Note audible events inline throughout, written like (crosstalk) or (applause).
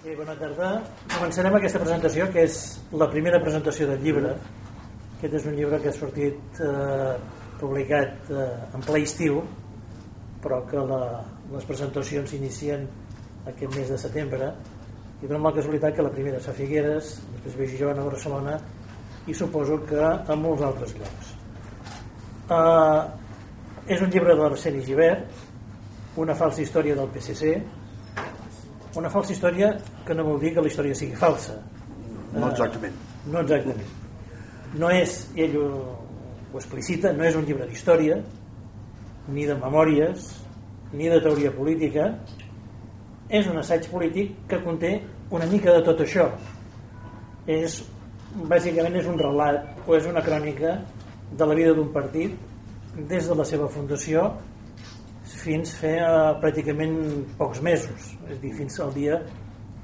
Sí, bona tarda. Començarem aquesta presentació, que és la primera presentació del llibre. Aquest és un llibre que ha sortit eh, publicat eh, en ple estiu, però que la, les presentacions s'inicien aquest mes de setembre i dona la casualitat que la primera és a Figueres, després ve Girona, a Barcelona i suposo que a molts altres llocs. Eh, és un llibre de l'Arseni Givert, una falsa història del PSC, una falsa història que no vol dir que la història sigui falsa. No exactament. No exactament. No és, ell ho, ho explicita, no és un llibre d'història, ni de memòries, ni de teoria política, és un assaig polític que conté una mica de tot això. És, bàsicament és un relat o és una crònica de la vida d'un partit des de la seva fundació fins fer uh, pràcticament pocs mesos, és dir, fins al dia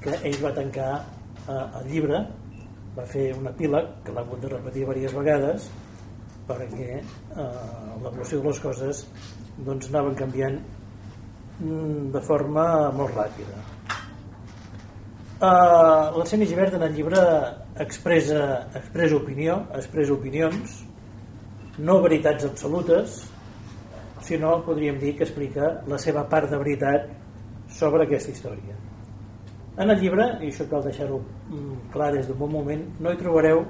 que ell va tancar uh, el llibre, va fer un epíleg que l'ha hagut de repetir diverses vegades perquè uh, l'evolució de les coses doncs anaven canviant mm, de forma molt ràpida. Uh, L'Arseni Givert en el llibre expressa, expressa opinió, expressa opinions, no veritats absolutes, sinó podríem dir que explica la seva part de veritat sobre aquesta història. En el llibre, i això cal deixar-ho mm, clar des d'un bon moment, no hi trobareu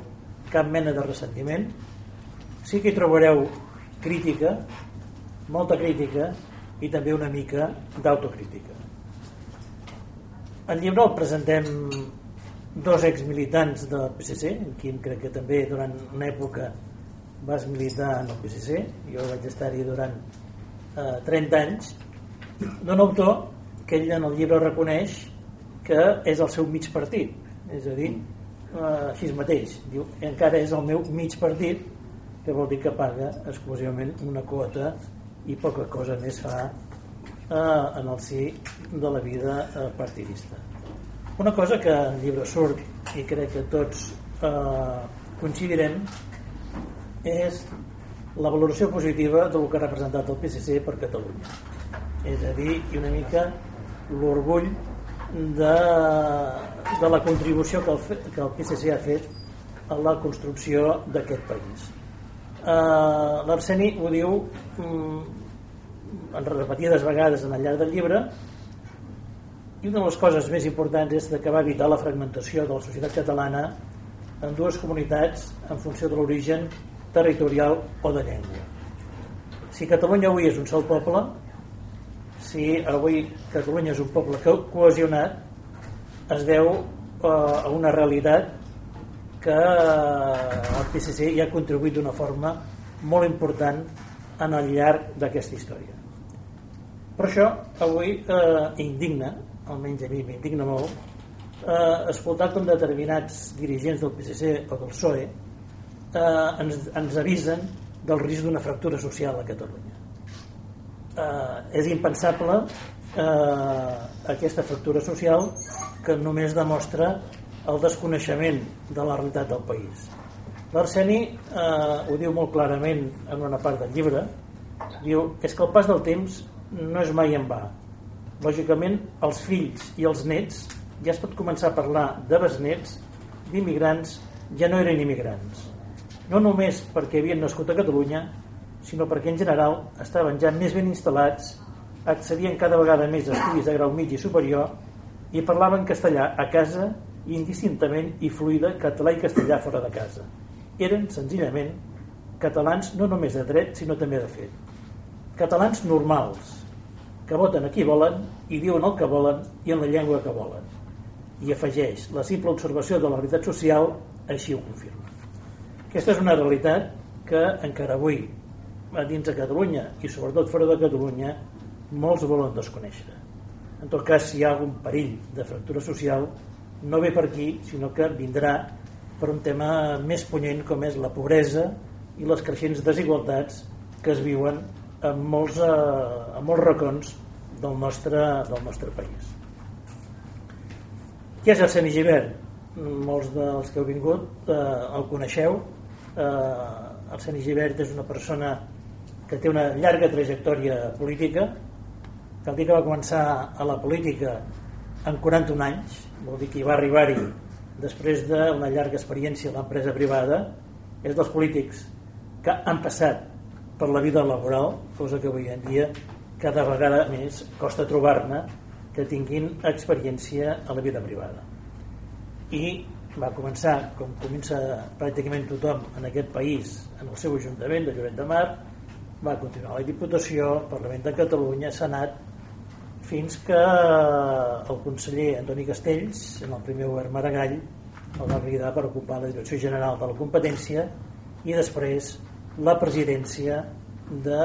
cap mena de ressentiment, sí que hi trobareu crítica, molta crítica i també una mica d'autocrítica. El llibre el presentem dos exmilitants del PSC, en Quim crec que també durant una època vas militar en el PSC, jo vaig estar-hi durant eh, 30 anys, d'un autor que ell en el llibre reconeix que és el seu mig partit, és a dir, eh, així mateix, diu, encara és el meu mig partit, que vol dir que paga exclusivament una quota i poca cosa més fa eh, en el si de la vida eh, partidista. Una cosa que en llibre surt i crec que tots eh, coincidirem és la valoració positiva del que ha representat el PSC per Catalunya. És a dir, i una mica l'orgull de, de la contribució que el, que el PSC ha fet a la construcció d'aquest país. Uh, L'Arseni ho diu um, en repetides vegades en el llarg del llibre i una de les coses més importants és que va evitar la fragmentació de la societat catalana en dues comunitats en funció de l'origen territorial o de llengua. Si Catalunya avui és un sol poble, si avui Catalunya és un poble cohesionat, es deu eh, a una realitat que el PSC hi ha contribuït d'una forma molt important en el llarg d'aquesta història. Per això avui eh, indigna, almenys a mi m'indigna molt, eh, escoltar com determinats dirigents del PSC o del PSOE eh, ens, ens avisen del risc d'una fractura social a Catalunya. Eh, és impensable eh, aquesta fractura social que només demostra el desconeixement de la realitat del país. L'Arseni eh, ho diu molt clarament en una part del llibre, diu, és que el pas del temps no és mai en va. Lògicament, els fills i els nets ja es pot començar a parlar de besnets, d'immigrants, ja no eren immigrants. No només perquè havien nascut a Catalunya, sinó perquè en general estaven ja més ben instal·lats, accedien cada vegada més a estudis de grau mig i superior i parlaven castellà a casa indistintament i fluida català i castellà fora de casa. Eren, senzillament, catalans no només de dret, sinó també de fet. Catalans normals, que voten a qui volen i diuen el que volen i en la llengua que volen. I afegeix, la simple observació de la realitat social així ho confirma. Aquesta és una realitat que encara avui, a dins de Catalunya i sobretot fora de Catalunya, molts volen desconèixer. En tot cas, si hi ha algun perill de fractura social, no ve per aquí, sinó que vindrà per un tema més punyent com és la pobresa i les creixents desigualtats que es viuen en molts, eh, en molts racons del nostre, del nostre país. Qui és Arseni Givert? Molts dels que heu vingut eh, el coneixeu. Eh, Arseni Givert és una persona que té una llarga trajectòria política, el dia que va començar a la política en 41 anys, vol dir que hi va arribar-hi després d'una llarga experiència a l'empresa privada, és dels polítics que han passat per la vida laboral, cosa que avui en dia cada vegada més costa trobar-ne que tinguin experiència a la vida privada. I va començar, com comença pràcticament tothom en aquest país, en el seu Ajuntament de Lloret de Mar, va continuar la Diputació, Parlament de Catalunya, Senat, fins que el conseller Antoni Castells, en el primer govern Maragall, el va cridar per ocupar la Direcció General de la Competència i després la presidència de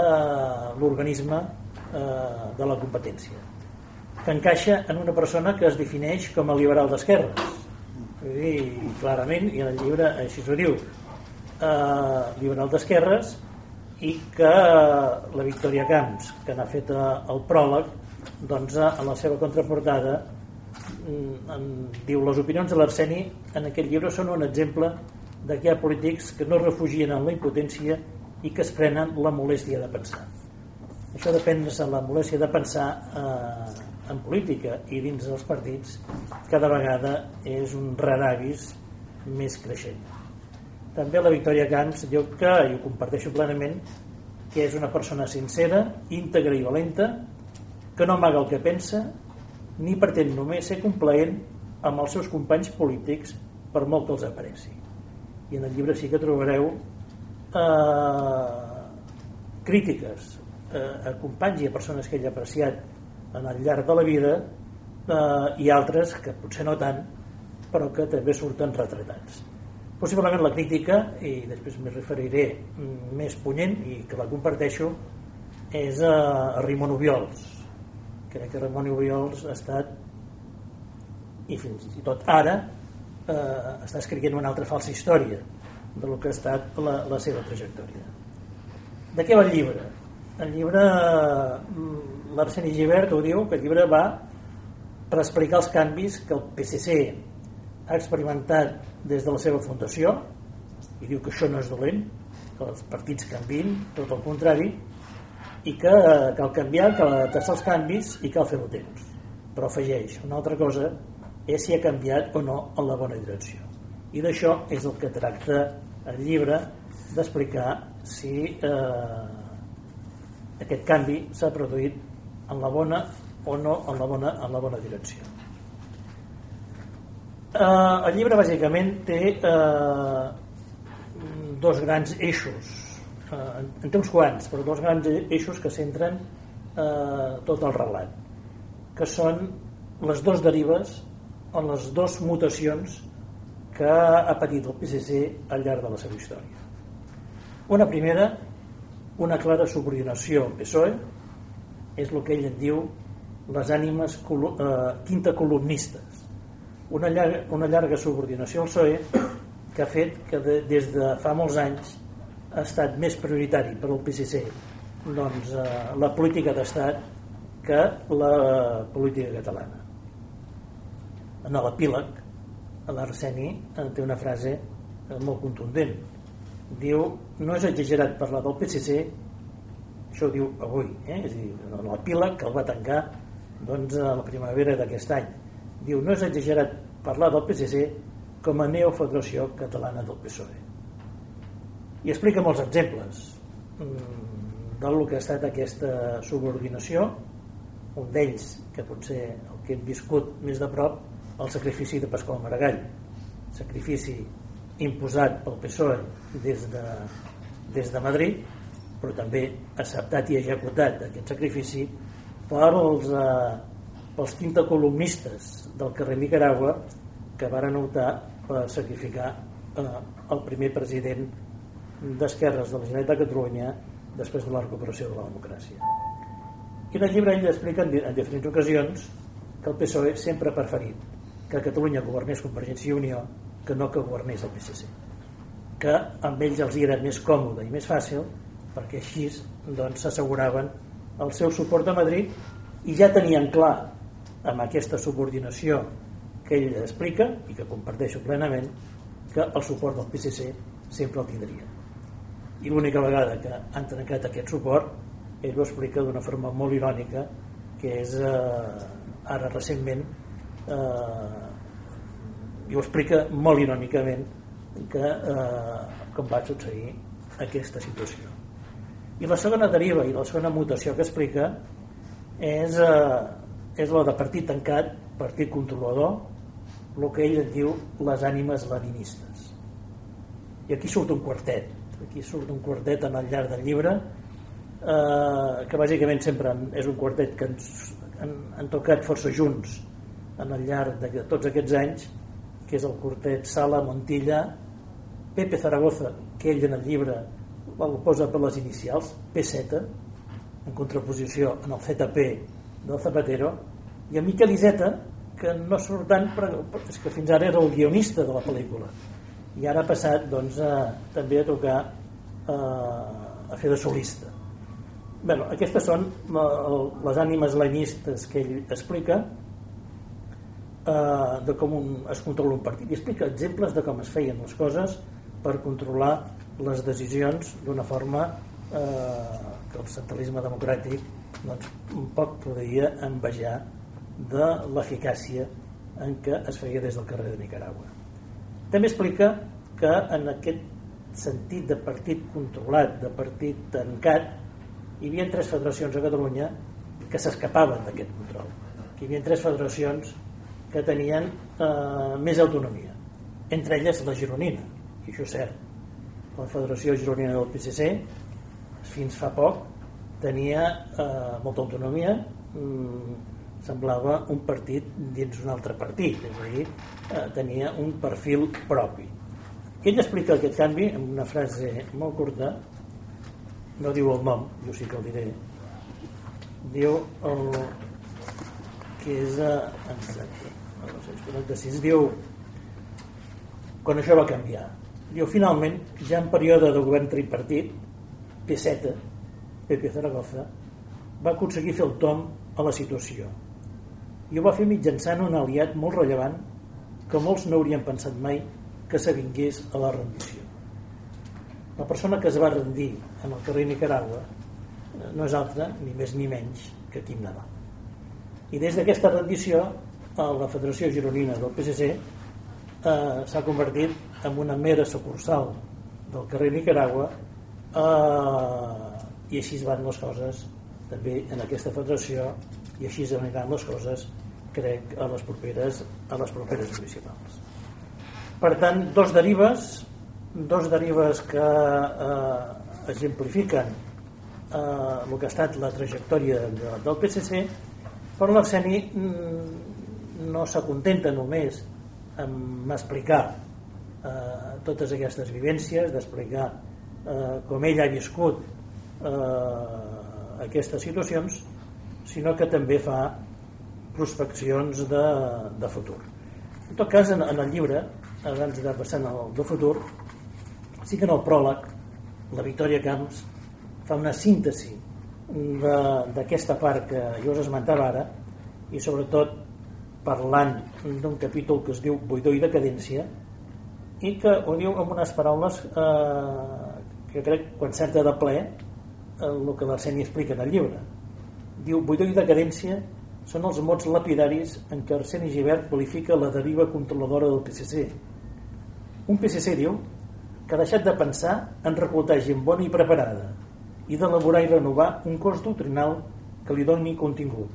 l'organisme eh, de la competència que encaixa en una persona que es defineix com a liberal d'esquerres i clarament i en el llibre així s'ho diu eh, liberal d'esquerres i que la Victòria Camps que n'ha fet eh, el pròleg doncs en la seva contraportada mm, en, diu les opinions de l'Arseni en aquest llibre són un exemple de que hi ha polítics que no refugien en la impotència i que es prenen la molèstia de pensar. Això de prendre la molèstia de pensar eh, en política i dins dels partits cada vegada és un raravis més creixent. També la Victòria Camps diu que, i ho comparteixo plenament, que és una persona sincera, íntegra i valenta, que no amaga el que pensa, ni pretén només ser complaent amb els seus companys polítics per molt que els apreci i en el llibre sí que trobareu eh, crítiques eh, a companys i a persones que ell ha apreciat en el llarg de la vida eh, i altres que potser no tant però que també surten retratats possiblement la crítica i després m'hi referiré mm, més punyent i que la comparteixo és a, a Ramon Ubiols crec que Ramon Ubiols ha estat i fins i tot ara eh, està escrivint una altra falsa història de lo que ha estat la, la seva trajectòria. De què va el llibre? El llibre, mm, l'Arseni Givert ho diu, que el llibre va per explicar els canvis que el PSC ha experimentat des de la seva fundació, i diu que això no és dolent, que els partits canvin, tot el contrari, i que cal canviar, cal adaptar-se als canvis i cal fer-ho temps. Però afegeix, una altra cosa és si ha canviat o no en la bona direcció. I d'això és el que tracta el llibre d'explicar si eh, aquest canvi s'ha produït en la bona o no en la bona, en la bona direcció. Eh, el llibre bàsicament té eh, dos grans eixos, eh, en té uns quants, però dos grans eixos que centren eh, tot el relat, que són les dues derives en les dues mutacions que ha patit el PSC al llarg de la seva història. Una primera, una clara subordinació al PSOE, és el que ell en diu les ànimes eh, quinta columnistes. Una llarga, una llarga subordinació al PSOE que ha fet que de, des de fa molts anys ha estat més prioritari per al PSC doncs, eh, la política d'estat que la política catalana. En l'epíleg l'Arseni eh, té una frase eh, molt contundent. Diu, no és exagerat parlar del PSC això ho diu avui eh? és a dir, en l'epíleg que el va tancar doncs, a la primavera d'aquest any. Diu, no és exagerat parlar del PSC com a neofederació catalana del PSOE i explica molts exemples mm, del que ha estat aquesta subordinació un d'ells que potser el que hem viscut més de prop el sacrifici de Pasqual Maragall. Sacrifici imposat pel PSOE des de, des de Madrid però també acceptat i executat aquest sacrifici pels, eh, pels columnistes del carrer Nicaragua que varen optar per sacrificar eh, el primer president d'esquerres de la Generalitat de Catalunya després de la recuperació de la democràcia. I en el llibre ell explica en diferents ocasions que el PSOE sempre ha preferit que Catalunya governés Convergència i Unió que no que governés el PSC que amb ells els era més còmode i més fàcil perquè així doncs s'asseguraven el seu suport a Madrid i ja tenien clar amb aquesta subordinació que ell explica i que comparteixo plenament que el suport del PSC sempre el tindria i l'única vegada que han trencat aquest suport ell ho explica d'una forma molt irònica que és eh, ara recentment eh, i ho explica molt irònicament que eh, com va succeir aquesta situació i la segona deriva i la segona mutació que explica és, eh, és la de partit tancat partit controlador el que ell en diu les ànimes leninistes. I aquí surt un quartet aquí surt un quartet en el llarg del llibre eh, que bàsicament sempre és un quartet que ens, han, han tocat força junts en el llarg de tots aquests anys que és el quartet Sala, Montilla Pepe Zaragoza que ell en el llibre el posa per les inicials P7 en contraposició en el ZP del Zapatero i en Miquel Iseta que no surt tant però és que fins ara era el guionista de la pel·lícula. I ara ha passat doncs, a, també a tocar a, a fer de solista. Bueno, aquestes són les ànimes lenistes que ell explica eh, de com un, es controla un partit. I explica exemples de com es feien les coses per controlar les decisions d'una forma eh, que el centralisme democràtic doncs, poc podria envejar de l'eficàcia en què es feia des del carrer de Nicaragua. També explica que en aquest sentit de partit controlat, de partit tancat, hi havia tres federacions a Catalunya que s'escapaven d'aquest control. Hi havia tres federacions que tenien eh, més autonomia. Entre elles la gironina, i això és cert. La Federació Gironina del PSC fins fa poc tenia eh, molta autonomia, mm, semblava un partit dins un altre partit, és a dir, eh, tenia un perfil propi. Ell explica aquest canvi en una frase molt curta, no diu el nom, jo sí que el diré, diu el, que és a, exacte, 1946, diu quan això va canviar diu finalment ja en període de govern tripartit P7 Pepe Zaragoza va aconseguir fer el tom a la situació. I ho va fer mitjançant un aliat molt rellevant que molts no haurien pensat mai que s'avingués a la rendició. La persona que es va rendir en el carrer Nicaragua no és altra ni més ni menys que Quim Nadal. I des d'aquesta rendició la Federació Gironina del PSC eh, s'ha convertit en una mera sucursal del carrer Nicaragua eh, i així van les coses també en aquesta federació i així aniran les coses crec a les properes a les properes municipals. Per tant, dos derives dos derives que eh, exemplifiquen eh, el que ha estat la trajectòria de, del PSC però l'Arseni mm, no s'acontenta només amb explicar eh, totes aquestes vivències, d'explicar eh, com ell ha viscut eh, aquestes situacions, sinó que també fa prospeccions de, de futur. En tot cas, en, en el llibre, abans de passar al de futur, sí que en el pròleg la Victòria Camps fa una síntesi d'aquesta part que jo us esmentava ara i sobretot parlant d'un capítol que es diu Buidor i decadència i que ho diu amb unes paraules eh, que crec quan certa de ple eh, el que l'Arseni explica en el llibre. Diu Buidor i decadència són els mots lapidaris en què Arseni Givert qualifica la deriva controladora del PSC un PSC diu que ha deixat de pensar en reclutar gent bona i preparada i d'elaborar i renovar un cos doctrinal que li doni contingut.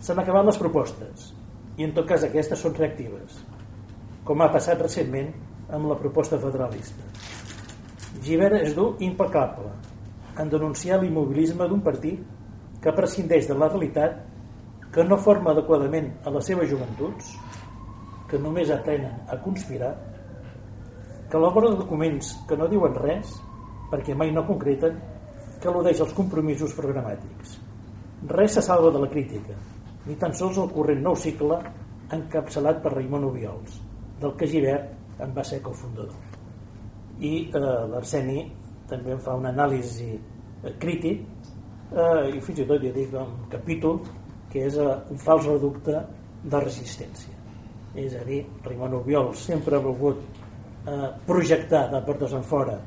S'han acabat les propostes i en tot cas aquestes són reactives, com ha passat recentment amb la proposta federalista. Givert és dur impecable en denunciar l'immobilisme d'un partit que prescindeix de la realitat, que no forma adequadament a les seves joventuts, que només aprenen a conspirar, que elabora documents que no diuen res perquè mai no concreten, que al·ludeix els compromisos programàtics. Res se salva de la crítica, ni tan sols el corrent nou cicle encapçalat per Raimon Obiols, del que Givert en va ser cofundador. I eh, l'Arseni també en fa una anàlisi eh, crític eh, i fins i tot ja dic un capítol que és eh, un fals reducte de resistència. És a dir, Raimon Obiols sempre ha volgut eh, projectar de portes en fora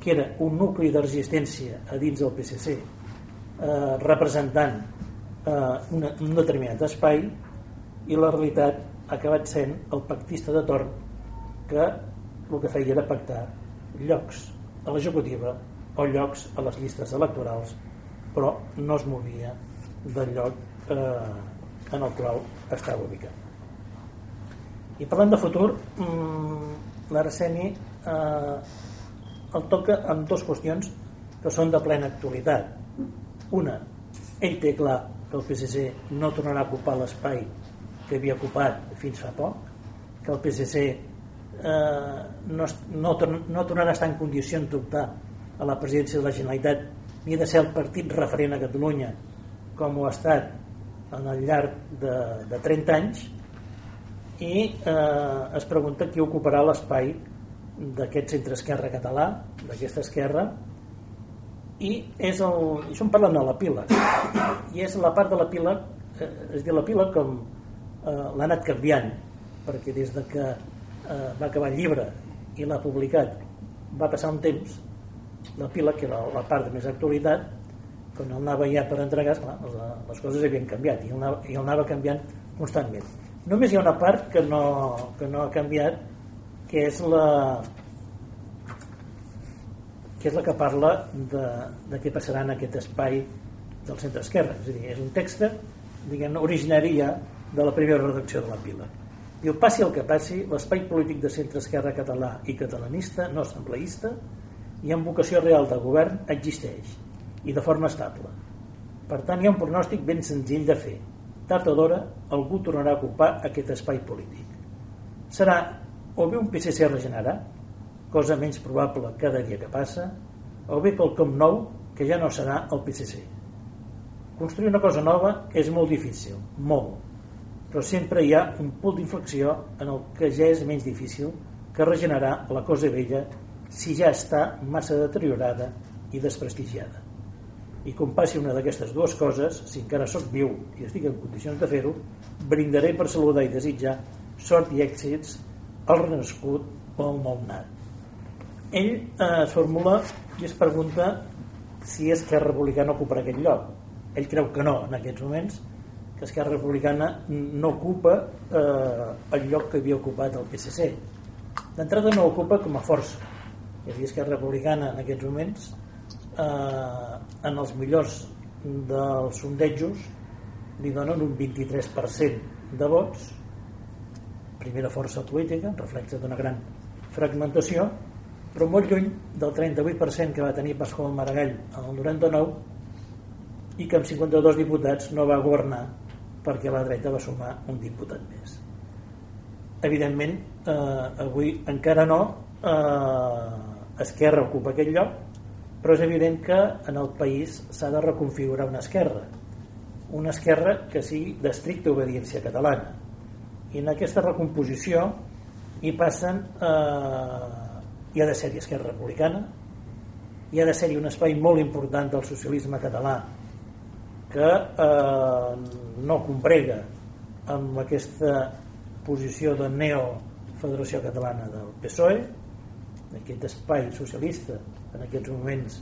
que era un nucli de resistència a dins del PSC eh, representant eh, una, un determinat espai i la realitat acabat sent el pactista de torn que el que feia era pactar llocs a l'executiva o llocs a les llistes electorals però no es movia del lloc eh, en el qual estava ubicat. I parlant de futur, mmm, l'Arseni eh, el toca amb dues qüestions que són de plena actualitat. Una, ell té clar que el PSC no tornarà a ocupar l'espai que havia ocupat fins fa poc, que el PSC eh, no, no, no tornarà a estar en condicions d'optar a la presidència de la Generalitat ni de ser el partit referent a Catalunya com ho ha estat en el llarg de, de 30 anys i eh, es pregunta qui ocuparà l'espai d'aquest centre esquerra català d'aquesta esquerra i és el, això em parlen de la pila i és la part de la pila eh, es diu la pila com l'ha anat canviant perquè des de que eh, va acabar el llibre i l'ha publicat va passar un temps la pila que era la part de més actualitat quan el anava ja per entregar clar, les coses havien canviat i el anava, i el anava canviant constantment. Només hi ha una part que no, que no ha canviat que és la que és la que parla de, de què passarà en aquest espai del centre esquerra és a dir, és un text diguem originari ja de la primera redacció de la pila. Diu, passi el que passi l'espai polític de centre esquerra català i catalanista no assembleista i amb vocació real de govern existeix i de forma estable. Per tant hi ha un pronòstic ben senzill de fer. Tard o d'hora algú tornarà a ocupar aquest espai polític. Serà o bé un PSC regenerat cosa menys probable cada dia que passa, o bé quelcom nou que ja no serà el PSC. Construir una cosa nova és molt difícil, molt, però sempre hi ha un punt d'inflexió en el que ja és menys difícil que regenerar la cosa vella si ja està massa deteriorada i desprestigiada. I com passi una d'aquestes dues coses, si encara sóc viu i estic en condicions de fer-ho, brindaré per saludar i desitjar sort i èxits al renascut o al malnat ell eh, es formula i es pregunta si Esquerra Republicana ocuparà aquest lloc. Ell creu que no, en aquests moments, que Esquerra Republicana no ocupa eh, el lloc que havia ocupat el PSC. D'entrada no ocupa com a força. És a Esquerra Republicana en aquests moments, eh, en els millors dels sondejos, li donen un 23% de vots, primera força política, reflexa d'una gran fragmentació, però molt lluny del 38% que va tenir Pasqual Maragall en el 99 i que amb 52 diputats no va governar perquè la dreta va sumar un diputat més. Evidentment, eh, avui encara no eh, Esquerra ocupa aquest lloc, però és evident que en el país s'ha de reconfigurar una esquerra, una esquerra que sigui d'estricta obediència catalana. I en aquesta recomposició hi passen eh, hi ha de ser-hi Esquerra Republicana, hi ha de ser-hi un espai molt important del socialisme català que eh, no comprega amb aquesta posició de neo-federació catalana del PSOE, aquest espai socialista en aquests moments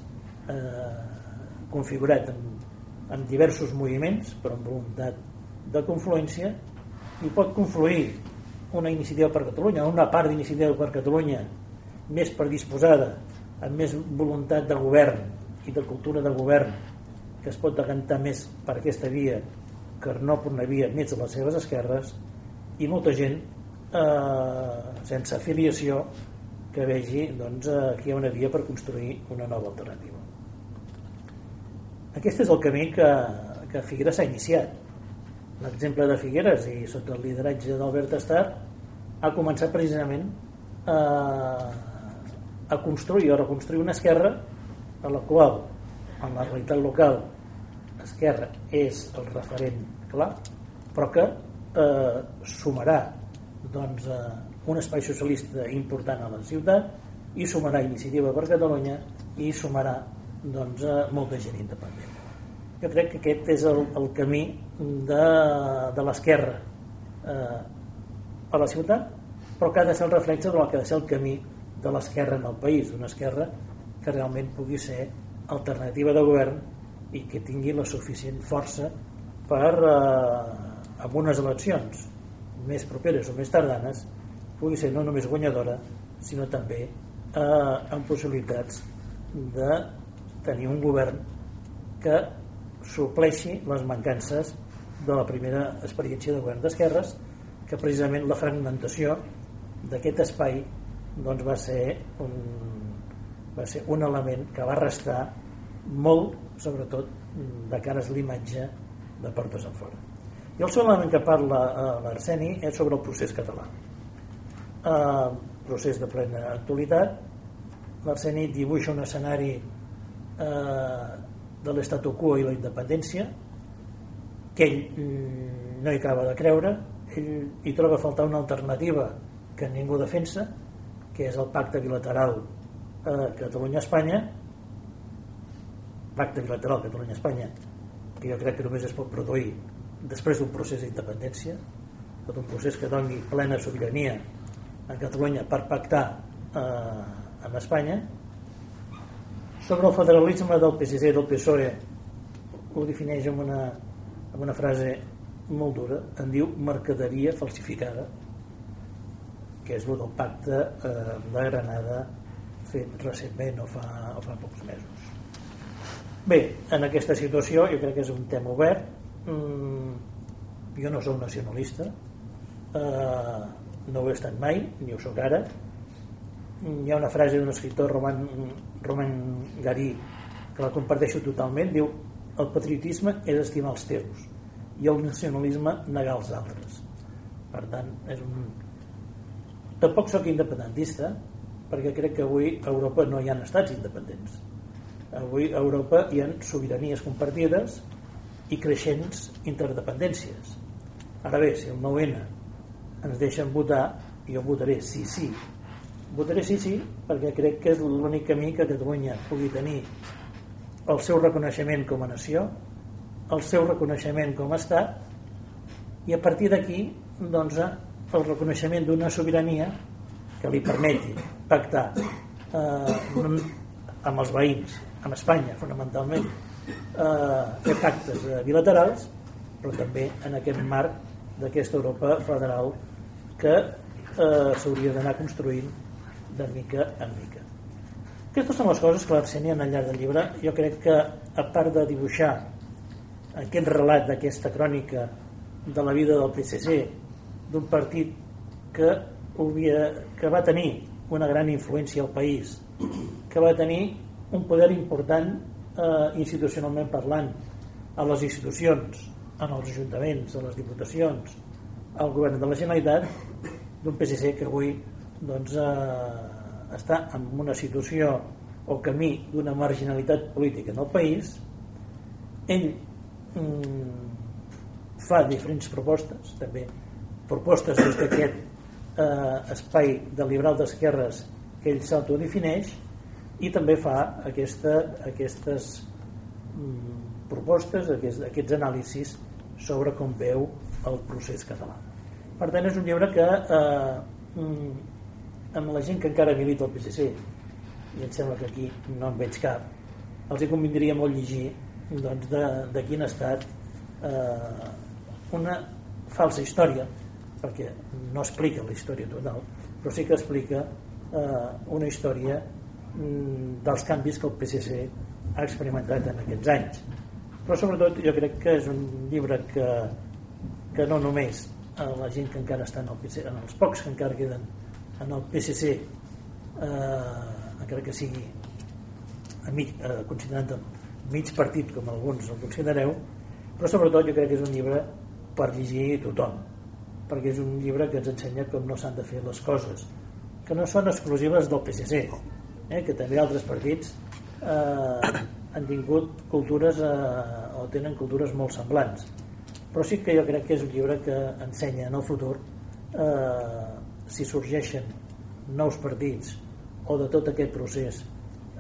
eh, configurat amb, amb diversos moviments però amb voluntat de confluència i pot confluir una iniciativa per Catalunya, una part d'iniciativa per Catalunya més predisposada, amb més voluntat de govern i de cultura de govern que es pot decantar més per aquesta via que no per una via més a les seves esquerres i molta gent eh, sense afiliació que vegi doncs, que hi ha una via per construir una nova alternativa. Aquest és el camí que, que Figueres s'ha iniciat. L'exemple de Figueres i sota el lideratge d'Albert Estar ha començat precisament eh, a construir o reconstruir una esquerra a la qual en la realitat local Esquerra és el referent clar però que eh, sumarà doncs, eh, un espai socialista important a la ciutat i sumarà Iniciativa per Catalunya i sumarà doncs, eh, molta gent independent. Jo crec que aquest és el, el camí de, de l'esquerra eh, a la ciutat però que ha de ser el reflexe del que ha de ser el camí de l'esquerra en el país, una esquerra que realment pugui ser alternativa de govern i que tingui la suficient força per, eh, amb unes eleccions més properes o més tardanes pugui ser no només guanyadora sinó també eh, amb possibilitats de tenir un govern que supleixi les mancances de la primera experiència de govern d'esquerres que precisament la fragmentació d'aquest espai doncs va ser un, va ser un element que va restar molt, sobretot, de cara a l'imatge de portes en fora. I el segon element que parla eh, l'Arseni és sobre el procés català. Eh, procés de plena actualitat. L'Arseni dibuixa un escenari eh, de l'estatu quo i la independència que ell mm, no hi acaba de creure ell hi troba a faltar una alternativa que ningú defensa que és el pacte bilateral eh, Catalunya-Espanya pacte bilateral Catalunya-Espanya que jo crec que només es pot produir després d'un procés d'independència tot un procés que doni plena sobirania a Catalunya per pactar eh, amb Espanya. Sobre el federalisme del PSC i del PSOE ho defineix amb una, amb una frase molt dura, en diu mercaderia falsificada que és el del pacte eh, de Granada fet recentment o fa, o fa pocs mesos bé, en aquesta situació jo crec que és un tema obert. Mm, jo no sóc nacionalista. Eh, no ho he estat mai ni ho sóc ara. Hi ha una frase d'un escriptor Roman, Roman Garí que la comparteixo totalment. Diu el patriotisme és estimar els teus i el nacionalisme negar els altres. Per tant és un tampoc sóc independentista perquè crec que avui a Europa no hi ha estats independents avui a Europa hi ha sobiranies compartides i creixents interdependències. Ara bé, si el 9-N ens deixen votar jo votaré sí, sí. Votaré sí, sí perquè crec que és l'únic camí que Catalunya pugui tenir el seu reconeixement com a nació el seu reconeixement com a estat i a partir d'aquí doncs, el reconeixement d'una sobirania que li permeti pactar eh, amb els veïns, amb Espanya fonamentalment, eh, fer pactes eh, bilaterals, però també en aquest marc d'aquesta Europa federal que eh, s'hauria d'anar construint de mica en mica. Aquestes són les coses que l'Arseni en el llarg del llibre jo crec que a part de dibuixar aquest relat d'aquesta crònica de la vida del PSC d'un partit que, havia, que va tenir una gran influència al país que va tenir un poder important eh, institucionalment parlant a les institucions en els ajuntaments, a les diputacions al govern de la Generalitat d'un PSC que avui doncs, eh, està en una situació o camí d'una marginalitat política en el país ell mm, fa diferents propostes també propostes des d'aquest eh, espai de liberal d'esquerres que ell s'autodefineix i també fa aquesta, aquestes mm, propostes, aquests, aquests anàlisis sobre com veu el procés català. Per tant, és un llibre que eh, mm, amb la gent que encara milita el PSC i em sembla que aquí no en veig cap els hi convindria molt llegir doncs, de, de quin ha estat eh, una falsa història perquè no explica la història total però sí que explica eh, una història dels canvis que el PSC ha experimentat en aquests anys. Però sobretot jo crec que és un llibre que, que no només a la gent que encara està en el PSC, en els pocs que encara queden en el PSC eh, encara que sigui amic, eh, considerant mig partit com alguns el considereu però sobretot jo crec que és un llibre per llegir tothom perquè és un llibre que ens ensenya com no s'han de fer les coses que no són exclusives del PSC eh, que també altres partits eh, han tingut cultures eh, o tenen cultures molt semblants però sí que jo crec que és un llibre que ensenya en el futur eh, si sorgeixen nous partits o de tot aquest procés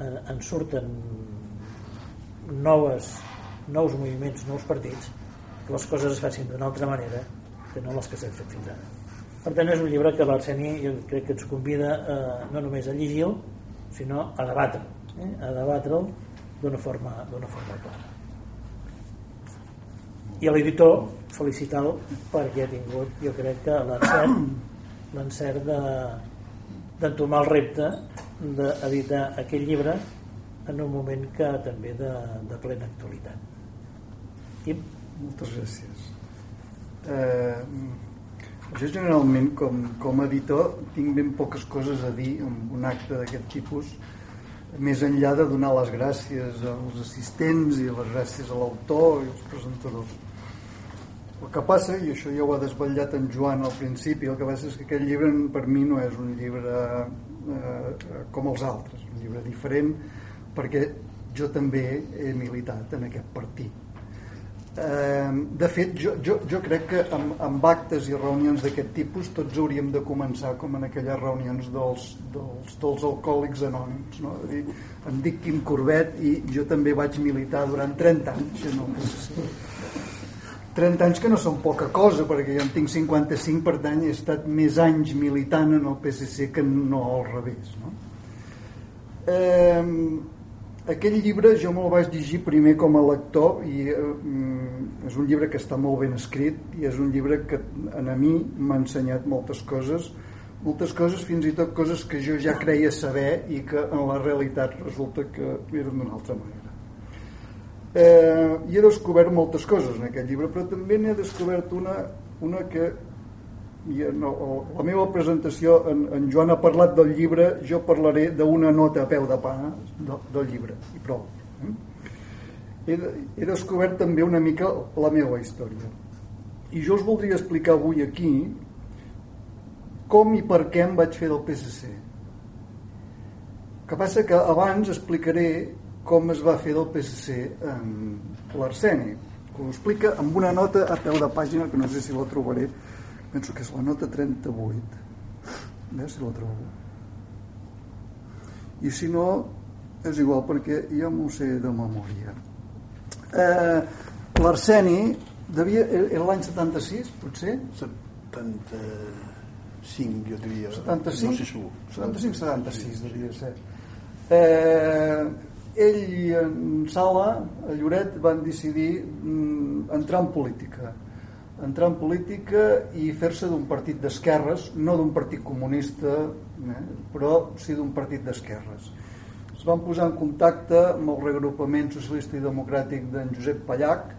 eh, en surten noves, nous moviments, nous partits, que les coses es facin d'una altra manera que no les que s'han fet fins ara. Per tant, és un llibre que l'Arseni crec que ens convida eh, no només a llegir-lo, sinó a debatre'l, eh? a debatre'l d'una forma, forma clara. i a l'editor felicitar-lo perquè ha tingut jo crec que l'encert (clears throat) l'encert de d'entomar el repte d'editar aquest llibre en un moment que també de, de plena actualitat Quim? Moltes gràcies eh, jo generalment com, com a editor tinc ben poques coses a dir en un acte d'aquest tipus més enllà de donar les gràcies als assistents i les gràcies a l'autor i als presentadors el que passa, i això ja ho ha desvetllat en Joan al principi, el que passa és que aquest llibre per mi no és un llibre eh, com els altres, un llibre diferent perquè jo també he militat en aquest partit. Eh, de fet, jo, jo, jo crec que amb, amb actes i reunions d'aquest tipus tots hauríem de començar com en aquelles reunions dels, dels, dels alcohòlics anònims. No? Dir, em dic Quim Corbet i jo també vaig militar durant 30 anys en el PSC 30 anys que no són poca cosa, perquè jo en tinc 55, per tant he estat més anys militant en el PSC que no al revés. No? Eh, aquell llibre jo me'l vaig llegir primer com a lector i eh, és un llibre que està molt ben escrit i és un llibre que a mi m'ha ensenyat moltes coses moltes coses, fins i tot coses que jo ja creia saber i que en la realitat resulta que eren d'una altra manera. Eh, i he descobert moltes coses en aquest llibre, però també n'he descobert una, una que i en la meva presentació en, en Joan ha parlat del llibre jo parlaré d'una nota a peu de pa del, del llibre. I prou eh? he, he descobert també una mica la meva història. I jo us voldria explicar avui aquí com i per què em vaig fer del PSC que passa que abans explicaré com es va fer del PSC amb l'Arseni que ho explica amb una nota a peu de pàgina que no sé si la trobaré penso que és la nota 38 a si la trobo i si no és igual perquè jo m'ho sé de memòria. Eh, l'Arseni devia, era l'any 76 potser? 75 jo diria. 75? no sé segur. 75-76 devia ser. Eh, ell i en Sala, a Lloret, van decidir mm, entrar en política entrar en política i fer-se d'un partit d'esquerres, no d'un partit comunista, eh, però sí d'un partit d'esquerres. Es van posar en contacte amb el regrupament socialista i democràtic d'en Josep Pallac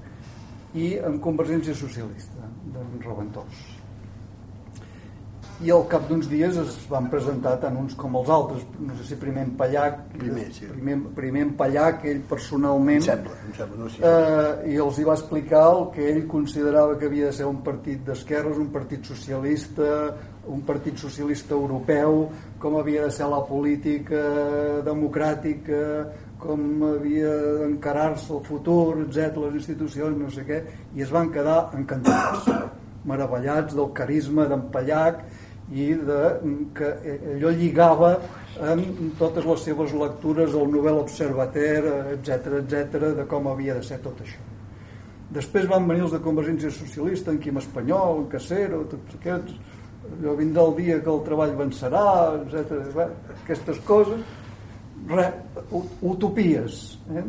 i amb Convergència Socialista, d'en Reventós i al cap d'uns dies es van presentar tant uns com els altres no sé si primer en Pallac primer, sí. primer, primer en Pallac ell personalment em sembla, em sembla, no, sí. eh, i els hi va explicar el que ell considerava que havia de ser un partit d'esquerres un partit socialista un partit socialista europeu com havia de ser la política democràtica com havia d'encarar-se el futur, etc, les institucions, no sé què, i es van quedar encantats, meravellats del carisma d'en Pallac i de, que allò lligava amb totes les seves lectures al Nouvel Observateur, etc etc de com havia de ser tot això. Després van venir els de Convergència Socialista, en Quim Espanyol, en Casero, tots aquests, allò vindrà el dia que el treball vencerà, etc. Aquestes coses, re, utopies. Eh?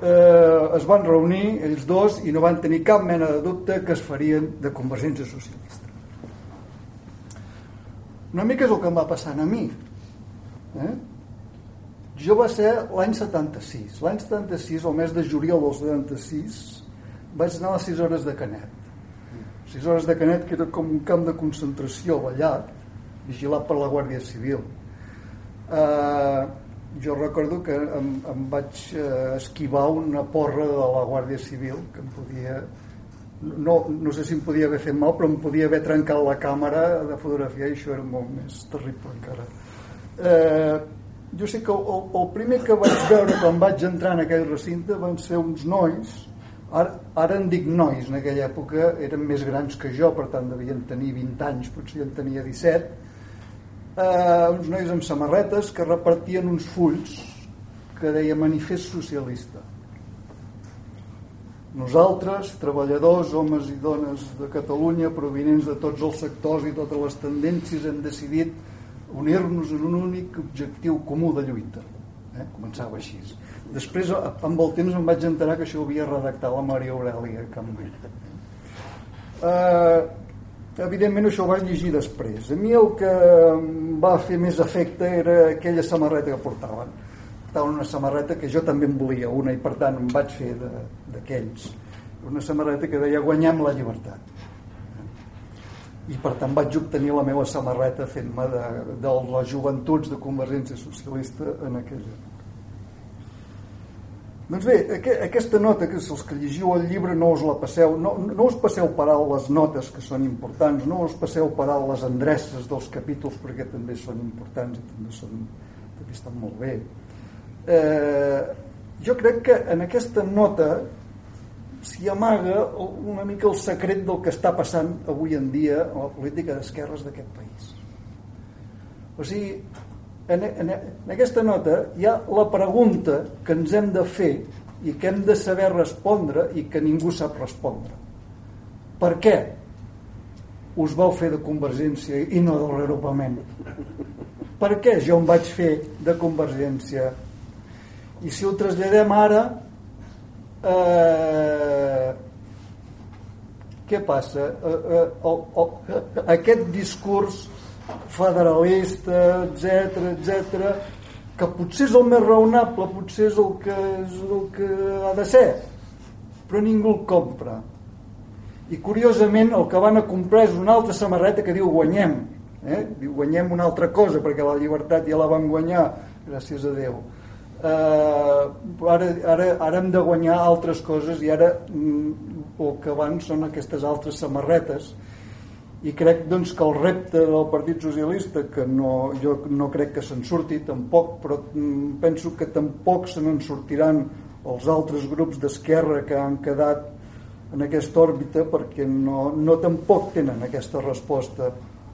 Eh, es van reunir ells dos i no van tenir cap mena de dubte que es farien de Convergència Socialista una mica és el que em va passant a mi. Eh? Jo va ser l'any 76. L'any 76, el mes de juliol del 76, vaig anar a les 6 hores de Canet. 6 hores de Canet, que era com un camp de concentració ballat, vigilat per la Guàrdia Civil. Eh, jo recordo que em, em vaig eh, esquivar una porra de la Guàrdia Civil que em podia no, no sé si em podia haver fet mal però em podia haver trencat la càmera de fotografia i això era molt més terrible encara. Eh, jo sé que el, el primer que vaig veure quan vaig entrar en aquell recinte van ser uns nois ara, ara en dic nois en aquella època eren més grans que jo per tant devien tenir 20 anys potser en tenia 17 eh, uns nois amb samarretes que repartien uns fulls que deia manifest socialista nosaltres, treballadors, homes i dones de Catalunya, provinents de tots els sectors i totes les tendències, hem decidit unir-nos en un únic objectiu comú de lluita. Eh? Començava així. Després, amb el temps, em vaig enterar que això ho havia redactat la Maria Aurelia Campbell. Eh, evidentment això ho vaig llegir després. A mi el que em va fer més efecte era aquella samarreta que portaven. Portaven una samarreta que jo també en volia una i per tant em vaig fer d'aquells. Una samarreta que deia guanyem la llibertat i per tant vaig obtenir la meva samarreta fent-me de, de les joventuts de Convergència Socialista en aquella època. Doncs bé, aquesta nota, que els que llegiu el llibre no us la passeu, no, no us passeu per alt les notes que són importants, no us passeu per alt les endreces dels capítols perquè també són importants i també, són, també estan molt bé. Eh, jo crec que en aquesta nota s'hi amaga una mica el secret del que està passant avui en dia a la política d'esquerres d'aquest país. O sigui, en, en, en aquesta nota hi ha la pregunta que ens hem de fer i que hem de saber respondre i que ningú sap respondre. Per què us vau fer de Convergència i no del reagrupament? Per què jo em vaig fer de Convergència? I si ho traslladem ara, eh, què passa? Eh, eh, oh, oh, aquest discurs federalista, etc etc, que potser és el més raonable, potser és el que, és el que ha de ser, però ningú el compra. I curiosament el que van a comprar és una altra samarreta que diu guanyem, eh? diu guanyem una altra cosa perquè la llibertat ja la vam guanyar, gràcies a Déu eh, ara, ara, ara hem de guanyar altres coses i ara mm, el que van són aquestes altres samarretes. I crec doncs, que el repte del Partit Socialista que no, jo no crec que se'n surti tampoc, però mm, penso que tampoc se n'en sortiran els altres grups d'esquerra que han quedat en aquesta òrbita perquè no, no tampoc tenen aquesta resposta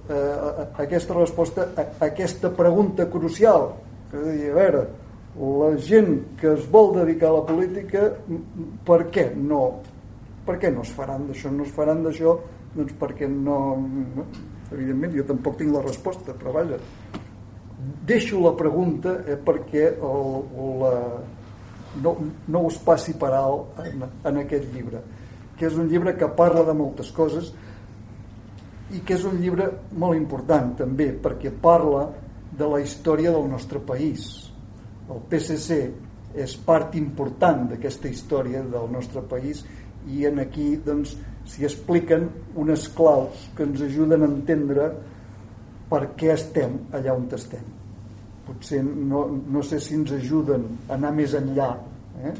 eh, aquesta resposta a, a aquesta pregunta crucial que a veure, la gent que es vol dedicar a la política per què no? Per què no es faran d'això? No es faran d'això? Doncs perquè no, no evidentment jo tampoc tinc la resposta però vaja. Deixo la pregunta eh, perquè el, la, no, no us passi per alt en, en aquest llibre que és un llibre que parla de moltes coses i que és un llibre molt important també perquè parla de la història del nostre país el PSC és part important d'aquesta història del nostre país i en aquí doncs, expliquen unes claus que ens ajuden a entendre per què estem allà on estem. Potser no, no sé si ens ajuden a anar més enllà, eh?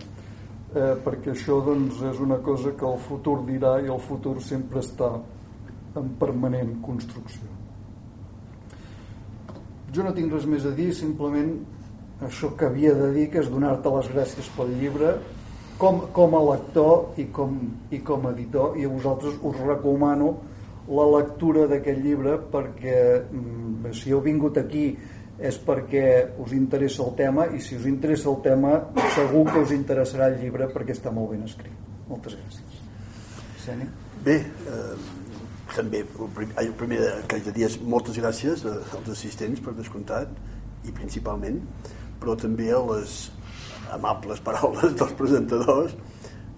Eh, perquè això doncs, és una cosa que el futur dirà i el futur sempre està en permanent construcció. Jo no tinc res més a dir, simplement això que havia de dir, que és donar-te les gràcies pel llibre, com, com a lector i com, i com a editor, i a vosaltres us recomano la lectura d'aquest llibre perquè mm, si heu vingut aquí és perquè us interessa el tema i si us interessa el tema segur que us interessarà el llibre perquè està molt ben escrit. Moltes gràcies. Seni? Bé, eh, també el primer que haig de dir és moltes gràcies als assistents per descomptat i principalment però també a les amables paraules dels presentadors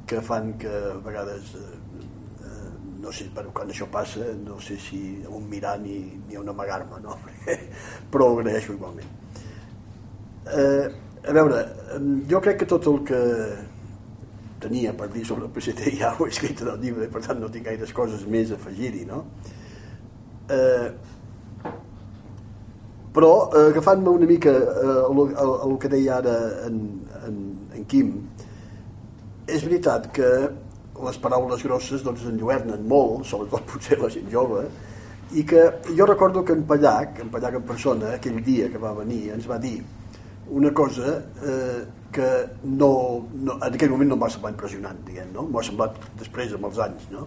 que fan que a vegades eh, eh, no sé, bueno, quan això passa no sé si un mirar ni, ni un amagar-me no? (laughs) però ho agraeixo igualment eh, a veure jo crec que tot el que tenia per dir sobre el PST (laughs) ja ho he escrit en el llibre per tant no tinc gaires coses més a afegir-hi no? eh, però eh, agafant-me una mica eh, el que deia ara en, en, en Quim és veritat que les paraules grosses doncs enlluernen molt, sobretot (laughs) potser la gent jove, i que jo recordo que en Pallac, en Pallac en persona, aquell dia que va venir, ens va dir una cosa eh, que no, no, en aquell moment no em va semblar impressionant, diguem, no? M'ho ha semblat després, amb els anys, no?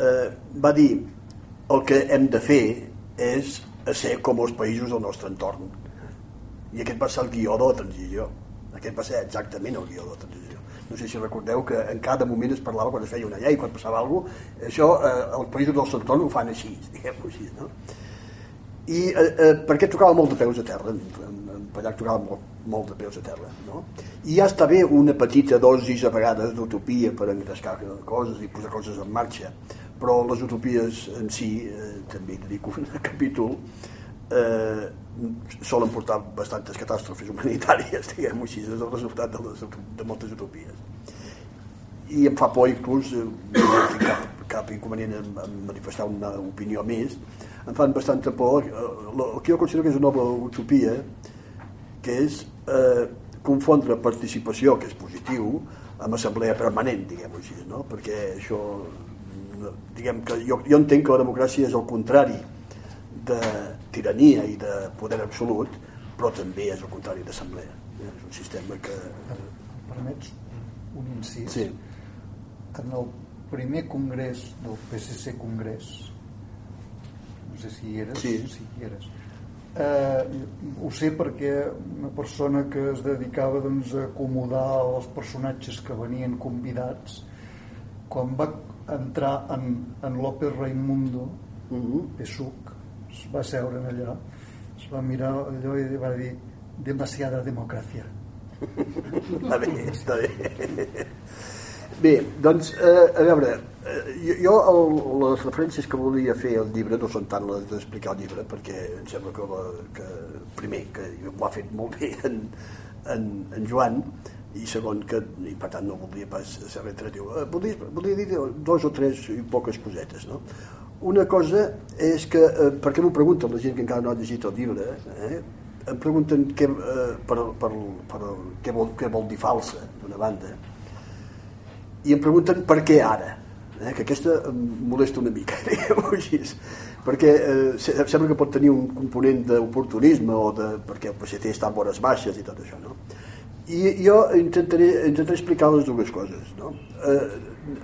Eh, va dir el que hem de fer és a ser com els països del nostre entorn. I aquest va ser el guió de la transició. Aquest va ser exactament el guió de la transició. No sé si recordeu que en cada moment es parlava quan es feia una llei, quan passava alguna cosa, això, eh, els països del nostre entorn ho fan així, diguem-ho així, no? I eh, eh, perquè tocava molt de peus a terra, en, en, Pallac tocava molt, molt de peus a terra, no? I ja està bé una petita dosis a vegades d'utopia per engrescar coses i posar coses en marxa, però les utopies en si, eh, també dedico un (laughs) capítol, eh, solen portar bastantes catàstrofes humanitàries, (laughs) diguem-ho així, és el resultat de, les, de moltes utopies. I em fa por inclús, eh, no tinc (coughs) cap, cap inconvenient en, en manifestar una opinió més, em fan bastanta por eh, el que jo considero que és una nova utopia, que és eh, confondre participació, que és positiu, amb assemblea permanent, diguem-ho així, no? perquè això, diguem que jo, jo entenc que la democràcia és el contrari de tirania i de poder absolut, però també és el contrari d'assemblea. És un sistema que... Permets un incís? Sí. En el primer congrés del PSC Congrés, no sé si hi eres, Sí. si hi eres, eh, ho sé perquè una persona que es dedicava doncs, a acomodar els personatges que venien convidats quan va entrar en, en López Raimundo Uh -huh. Pesuc es va seure en allà es va mirar allò i va dir demasiada democràcia (laughs) Està bé, està bé. Bé, doncs, eh, a veure, eh, jo, jo el, les referències que volia fer al llibre no són tant les d'explicar el llibre, perquè em sembla que, la, que primer, que ho ha fet molt bé en, en, en Joan, i segon, que, i per tant no voldria pas ser reiteratiu. Eh, voldria, voldria dir dos o tres i poques cosetes, no? Una cosa és que, eh, perquè m'ho pregunten la gent que encara no ha llegit el llibre, eh, em pregunten què, eh, per, per, per, què, vol, què vol dir falsa, d'una banda, i em pregunten per què ara, eh, que aquesta em molesta una mica, (laughs) diguem-ho així, perquè eh, se- sembla que pot tenir un component d'oportunisme o de, perquè el PSC està en bones baixes i tot això, no? I jo intentaré, intentaré explicar les dues coses, no? Eh,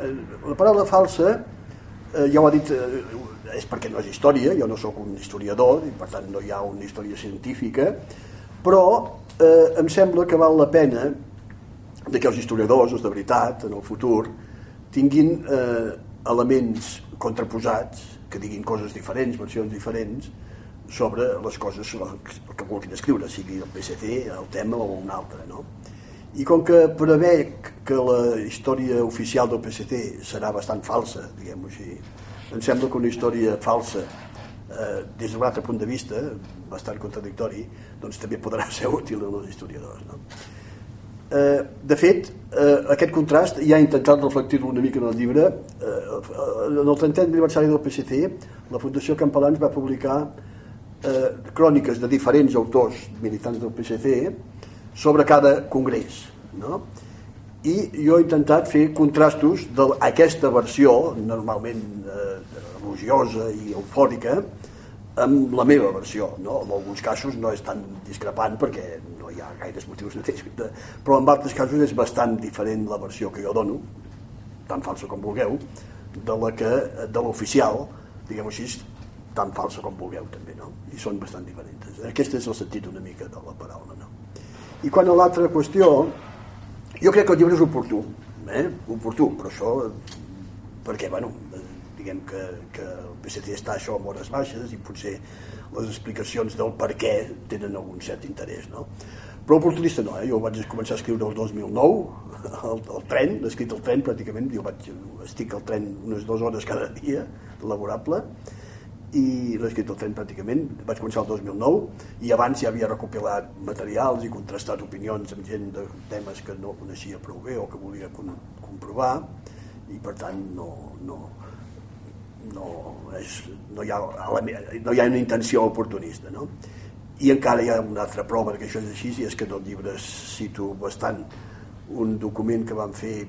eh, la paraula falsa, eh, ja ho ha dit, eh, és perquè no és història, jo no sóc un historiador i per tant no hi ha una història científica, però eh, em sembla que val la pena de que els historiadors, els de veritat, en el futur, tinguin eh, elements contraposats, que diguin coses diferents, versions diferents, sobre les coses que vulguin escriure, sigui el PSC, el tema o un altre. No? I com que prevec que la història oficial del PSC serà bastant falsa, diguem-ho així, em sembla que una història falsa eh, des d'un altre punt de vista, bastant contradictori, doncs també podrà (laughs) ser útil als historiadors. No? Eh, de fet, eh, aquest contrast ja he intentat reflectir-lo una mica en el llibre. Eh, en el 30è aniversari del PSC, la Fundació Campalans va publicar eh, cròniques de diferents autors militants del PSC sobre cada congrés. No? I jo he intentat fer contrastos d'aquesta versió, normalment eh, elogiosa i eufòrica, amb la meva versió. No? En alguns casos no és tan discrepant perquè no hi ha gaires motius de de... però en altres casos és bastant diferent la versió que jo dono, tan falsa com vulgueu, de la que de l'oficial, diguem-ho així, tan falsa com vulgueu també, no? I són bastant diferents. Aquest és el sentit una mica de la paraula, no? I quan a l'altra qüestió, jo crec que el llibre és oportú, eh? oportú, però això perquè, bueno, eh, diguem que, que el PSC està això amb hores baixes i potser les explicacions del per què tenen algun cert interès, no? Però oportunista no, eh? jo vaig començar a escriure el 2009, (laughs) el, el tren, escrit el tren pràcticament, jo vaig, estic al tren unes dues hores cada dia, laborable, i l'he escrit el tren pràcticament, vaig començar el 2009 i abans ja havia recopilat materials i contrastat opinions amb gent de temes que no coneixia prou bé o que volia comprovar i per tant no, no, no, és, no, hi ha, no hi ha una intenció oportunista no? i encara hi ha una altra prova que això és així i és que en el llibre cito bastant un document que van fer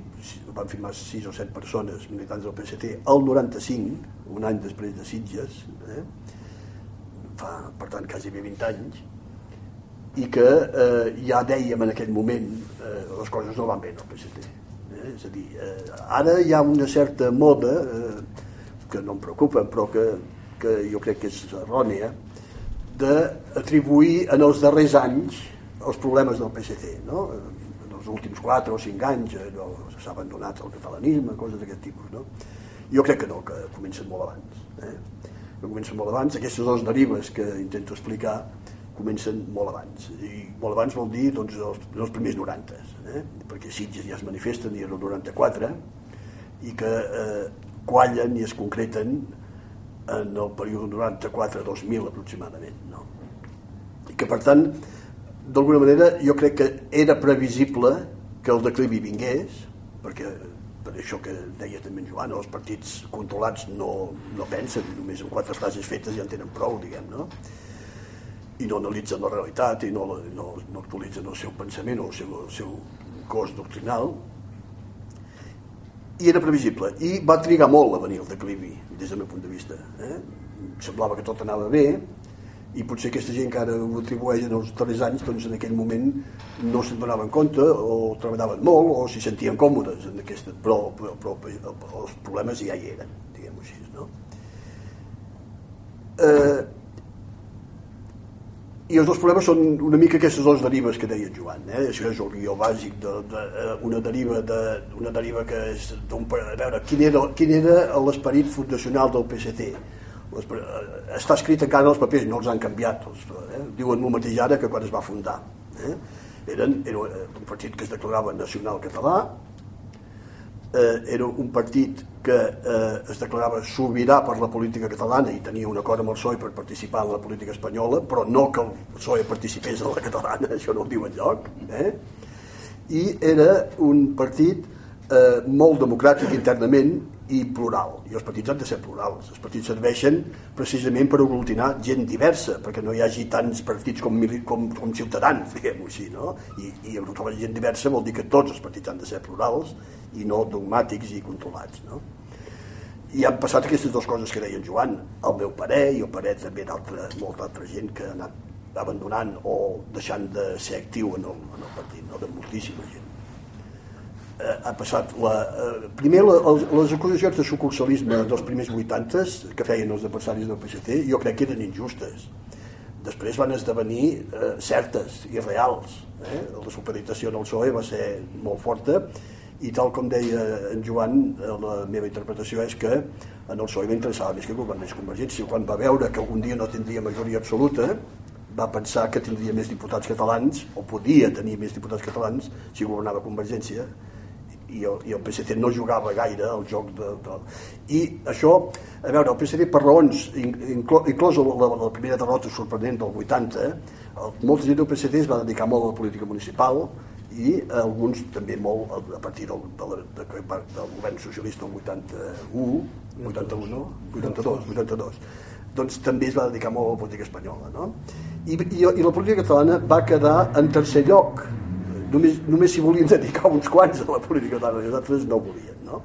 van firmar sis o set persones militants del PSC el 95 un any després de Sitges eh? fa per tant quasi 20 anys i que eh, ja dèiem en aquell moment eh, les coses no van bé en el PSC eh? és a dir, eh, ara hi ha una certa moda eh, que no em preocupa però que, que jo crec que és errònia d'atribuir en els darrers anys els problemes del PSC no? Els últims 4 o 5 anys eh, no, s'ha abandonat el catalanisme coses d'aquest tipus no? jo crec que no, que comencen molt abans eh? que comencen molt abans. Aquestes dues derives que intento explicar comencen molt abans. I molt abans vol dir doncs, els, els primers 90, eh? perquè Sitges ja es manifesten i el 94, i que eh, quallen i es concreten en el període 94-2000 aproximadament. No? I que per tant, d'alguna manera, jo crec que era previsible que el declivi vingués, perquè per això que deia també en Joan, els partits controlats no, no pensen, només en quatre frases fetes ja en tenen prou, diguem, no? i no analitzen la realitat i no, no, no actualitzen el seu pensament o el seu, el seu cos doctrinal i era previsible i va trigar molt a venir el declivi des del meu punt de vista eh? semblava que tot anava bé i potser aquesta gent que ara ho atribueix en els darrers anys doncs en aquell moment no se'n donaven compte o treballaven molt o s'hi sentien còmodes en aquesta, però, però, però, els problemes ja hi eren diguem-ho així no? eh, i els dos problemes són una mica aquestes dues derives que deia Joan eh? això és el guió bàsic de, de, de, una deriva de, una deriva que és a veure, quin era, quin era l'esperit fundacional del PSC les, està escrit encara els papers no els han canviat els, eh? diuen el mateix ara que quan es va fundar eh? eren, era un partit que es declarava nacional català eh, era un partit que eh, es declarava sobirà per la política catalana i tenia un acord amb el PSOE per participar en la política espanyola, però no que el PSOE participés en la catalana, (laughs) això no ho diu enlloc. Eh? I era un partit eh, molt democràtic internament i plural. I els partits han de ser plurals. Els partits serveixen precisament per aglutinar gent diversa, perquè no hi hagi tants partits com, com, com ciutadans, (laughs) diguem-ho així, no? I, I aglutinar gent diversa vol dir que tots els partits han de ser plurals i no dogmàtics i controlats, no? I han passat aquestes dues coses que deia en Joan, el meu parer i el parer també d'altra, molta altra gent que ha anat abandonant o deixant de ser actiu en el, en el partit, no? de moltíssima gent ha passat la, eh, primer la, les acusacions de sucursalisme dels primers 80 que feien els adversaris del PSC jo crec que eren injustes després van esdevenir eh, certes i reals eh? la supeditació en el PSOE va ser molt forta i tal com deia en Joan eh, la meva interpretació és que en el PSOE va interessar més que governés Convergència quan va veure que algun dia no tindria majoria absoluta va pensar que tindria més diputats catalans o podia tenir més diputats catalans si governava Convergència i el, i el PSC no jugava gaire al joc de, de... i això, a veure, el PSC per raons inclòs la, la, primera derrota sorprenent del 80 el, molta gent del PSC es va dedicar molt a la política municipal i alguns també molt a partir del, de la, de, del govern socialista el 81 81 no? 82, 82 doncs també es va dedicar molt a la política espanyola no? I, i, i la política catalana va quedar en tercer lloc només, només s'hi volien dedicar uns quants a la política catalana els altres no volien no?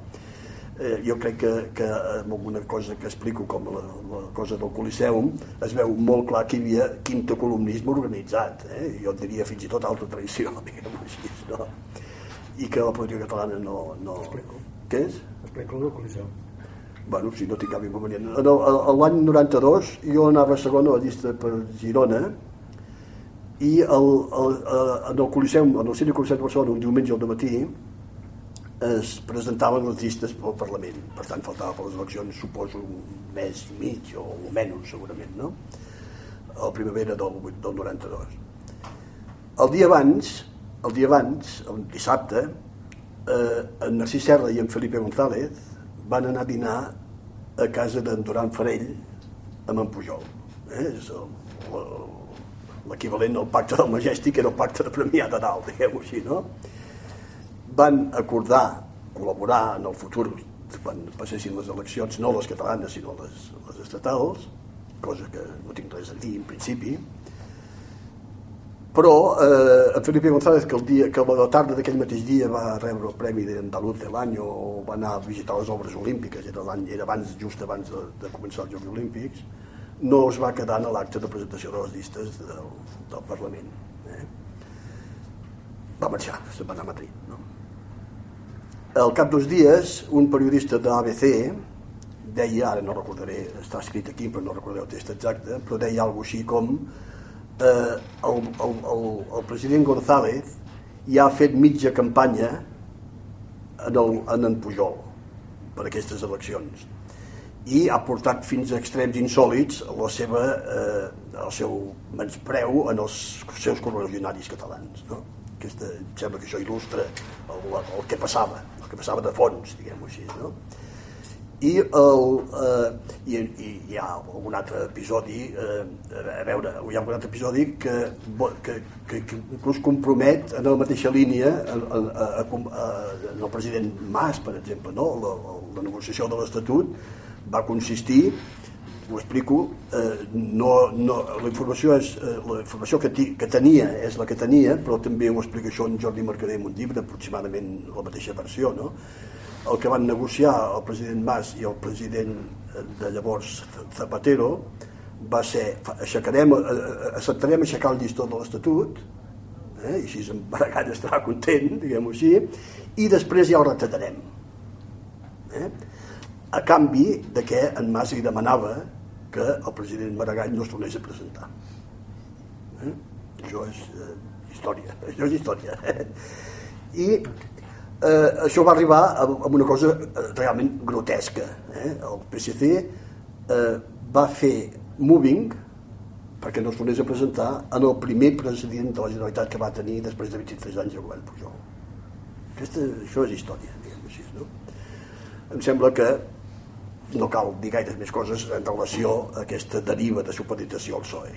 eh, jo crec que, que amb alguna cosa que explico com la, la cosa del Coliseum es veu molt clar que hi havia quinto columnisme organitzat eh? jo diria fins i tot alta traïció (laughs) així, no? i que la política catalana no... no... Explico. Què és? Explico el Coliseum. Bueno, si no tinc cap inconvenient. L'any 92 jo anava segon a la llista per Girona i el, el, eh, en el Coliseum, en el Cine Coliseum de Barcelona, un diumenge al matí es presentaven les llistes pel Parlament. Per tant, faltava per les eleccions, suposo, un mes i mig o menys, segurament, no? El primavera del, del 92. El dia abans, el dia abans, el dissabte, eh, en Narcís Serra i en Felipe González van anar a dinar a casa d'en Duran Farell amb en Pujol. Eh? És el, el, l'equivalent al pacte del Majestic era el pacte de Premià de Dalt, diguem-ho així, no? Van acordar col·laborar en el futur quan passessin les eleccions, no les catalanes, sinó les, les estatals, cosa que no tinc res a dir en principi, però eh, en Felipe González, que, el dia, que la tarda d'aquell mateix dia va rebre el Premi d'Andaluz de l'any o va anar a visitar les obres olímpiques, era, era abans, just abans de, de començar els Jocs Olímpics, no es va quedar en l'acte de presentació de les llistes del, del Parlament. Eh? Va marxar, se'n va anar a Madrid. No? Al cap dos dies, un periodista de l'ABC deia, ara no recordaré, està escrit aquí però no recordaré el text exacte, però deia alguna així com eh, el, el, el, el president González ja ha fet mitja campanya en, el, en en Pujol per aquestes eleccions i ha portat fins a extrems insòlids la seva, eh, el seu menyspreu en els seus correligionaris catalans. No? Aquesta, em sembla que això il·lustra el, el que passava, el que passava de fons, diguem-ho així. No? I, el, eh, i, i hi ha algun altre episodi, eh, a veure, hi ha algun altre episodi que, que, que, que inclús compromet en la mateixa línia en, en, en, en el president Mas, per exemple, no? la, la negociació de l'Estatut va consistir ho explico, eh, no, no, la informació, és, eh, la informació que, ti, que tenia és la que tenia, però també ho explica això en Jordi Mercader en un llibre, aproximadament la mateixa versió, no? El que van negociar el president Mas i el president de llavors Zapatero va ser, aixecarem, eh, eh, acceptarem aixecar el llistó de l'Estatut, eh, i així en Baragall estarà content, diguem-ho així, i després ja el retallarem. Eh? A canvi de que en Mas li demanava que el president Maragall no es tornés a presentar. Eh? Això és eh, història, (laughs) això és història. (laughs) I eh, això va arribar a, a una cosa eh, realment grotesca. Eh? El PSC eh, va fer moving perquè no es tornés a presentar en el primer president de la Generalitat que va tenir després de 23 anys de govern Pujol. Aquesta, això és història, diguem així, no? Em sembla que no cal dir gaires més coses en relació a aquesta deriva de supeditació al PSOE.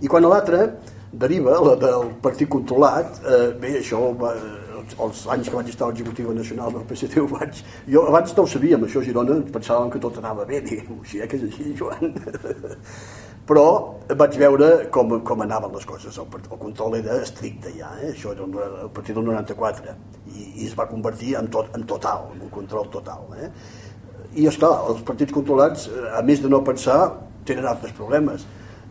I quan a l'altra deriva, la del partit controlat, eh, bé, això va, els anys que vaig estar a l'executiva nacional del PSC ho vaig... Jo abans no ho sabíem, això a Girona, pensàvem que tot anava bé, diguem-ho així, eh, que és així, Joan. Però vaig veure com, com anaven les coses. El, el control era estricte ja, eh? això era el partit del 94, i, i es va convertir en, tot, en total, en un control total. Eh? I, esclar, els partits controlats, eh, a més de no pensar, tenen altres problemes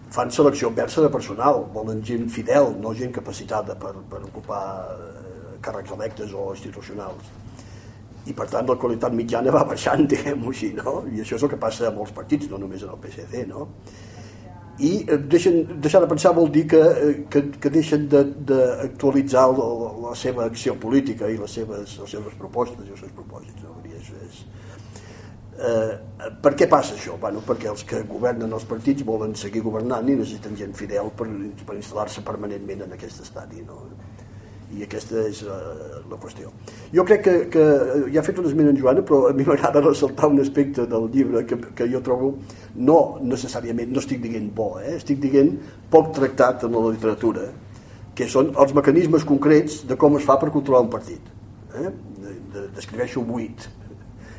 fan selecció versa de personal, volen gent fidel, no gent capacitada per, per ocupar càrrecs electes o institucionals i per tant la qualitat mitjana va baixant, (laughs) diguem-ho així, no? I això és el que passa a molts partits, no només en el PSC, no? I eh, deixen, deixar de pensar vol dir que, eh, que, que deixen d'actualitzar de, la, la seva acció política i les seves, les seves propostes i els seus propòsits, no? És, és, eh, per què passa això? Bueno, perquè els que governen els partits volen seguir governant i necessiten gent fidel per, per instal·lar-se permanentment en aquest estadi, no? I aquesta és uh, la qüestió. Jo crec que, que ja ha fet un esment en Joana, però a mi (laughs) m'agrada ressaltar un aspecte del llibre que, que jo trobo no necessàriament, no estic dient bo, eh? estic dient poc tractat en la literatura, que són els mecanismes concrets de com es fa per controlar un partit. Eh? De, de, descriveixo vuit,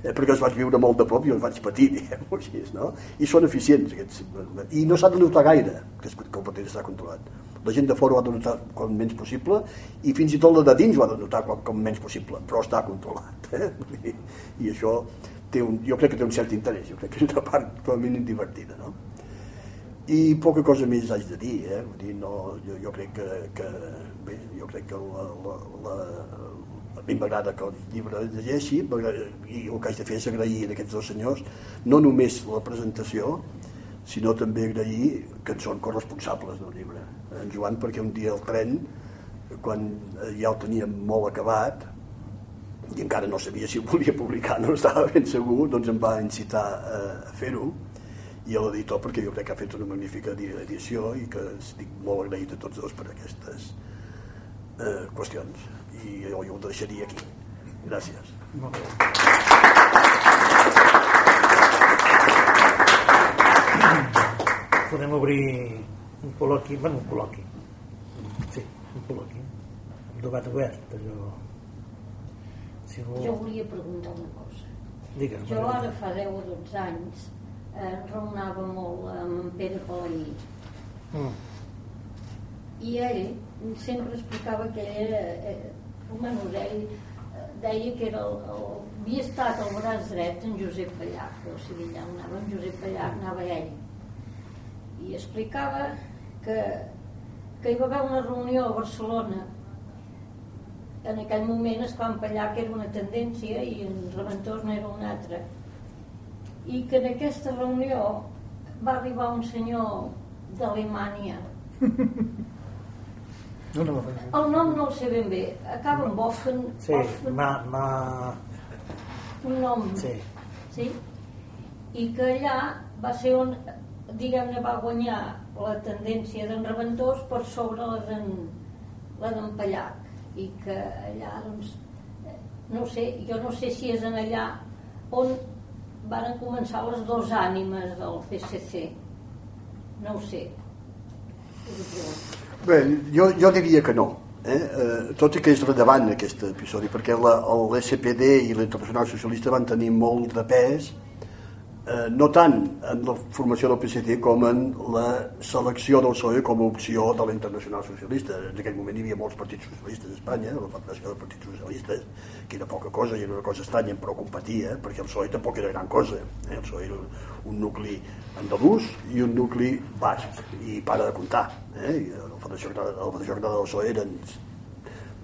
eh, perquè els vaig viure molt de prop i els vaig patir, (laughs) diguem-ho així, no? I són eficients, aquests, i no s'ha de notar gaire que, que el partit està controlat la gent de fora ho ha de notar com menys possible i fins i tot la de dins ho ha de notar com, com menys possible, però està controlat eh? (laughs) I, això té un, jo crec que té un cert interès jo crec que és una part com a mínim divertida no? i poca cosa més haig de dir, eh? Vull dir no, jo, jo crec que, que bé, jo crec que la, la, la, a mi m'agrada que el llibre llegeixi i el que haig de fer és agrair a aquests dos senyors no només la presentació sinó també agrair que en són corresponsables del llibre en Joan perquè un dia el tren quan ja el teníem molt acabat i encara no sabia si ho volia publicar, no estava ben segur, doncs em va incitar a, a fer-ho. I a l'editor perquè jo crec que ha fet una magnífica edició i que estic molt agraït a tots dos per aquestes eh, qüestions. I jo, jo ho deixaria aquí. Gràcies. Molt bé. podem obrir un col·loqui, bueno, un col·loqui sí, un col·loqui un debat obert allò si no... jo volia preguntar una cosa. Digues, jo ara fa 10 o 12 anys eh, raonava molt amb en Pere Palaí mm. i ell sempre explicava que ell era eh, almenys ell eh, deia que era el, el, havia estat al braç dret en Josep Pallach o sigui, allà anava en Josep Pallach anava ell. I explicava que, que hi va haver una reunió a Barcelona. En aquell moment es va empallar que era una tendència i en Reventós no era una altra. I que en aquesta reunió va arribar un senyor d'Alemanya. (laughs) No, no, el nom no el sé ben bé. Acaba amb Offen sí, Offen, ma, ma... un nom. Sí. sí? i que allà va ser on diguem-ne va guanyar la tendència d'en Reventós per sobre la d'en la d'en Pallac i que allà doncs no sé, jo no sé si és en allà on van començar les dues ànimes del PSC no ho sé. Bé, jo, jo diria que no eh? Eh, tot i que és rellevant aquest episodi perquè l'SPD i l'Internacional Socialista van tenir molt de pes no tant en la formació del PSC com en la selecció del PSOE com a opció de la Internacional Socialista. En aquell moment hi havia molts partits socialistes a Espanya, la Federació de Partits Socialistes, que era poca cosa i era una cosa estranya, però competia, perquè el PSOE tampoc era gran cosa. Eh? El PSOE era un nucli andalús i un nucli basc, i para de comptar. Eh? I la Federació, la Federació del PSOE eren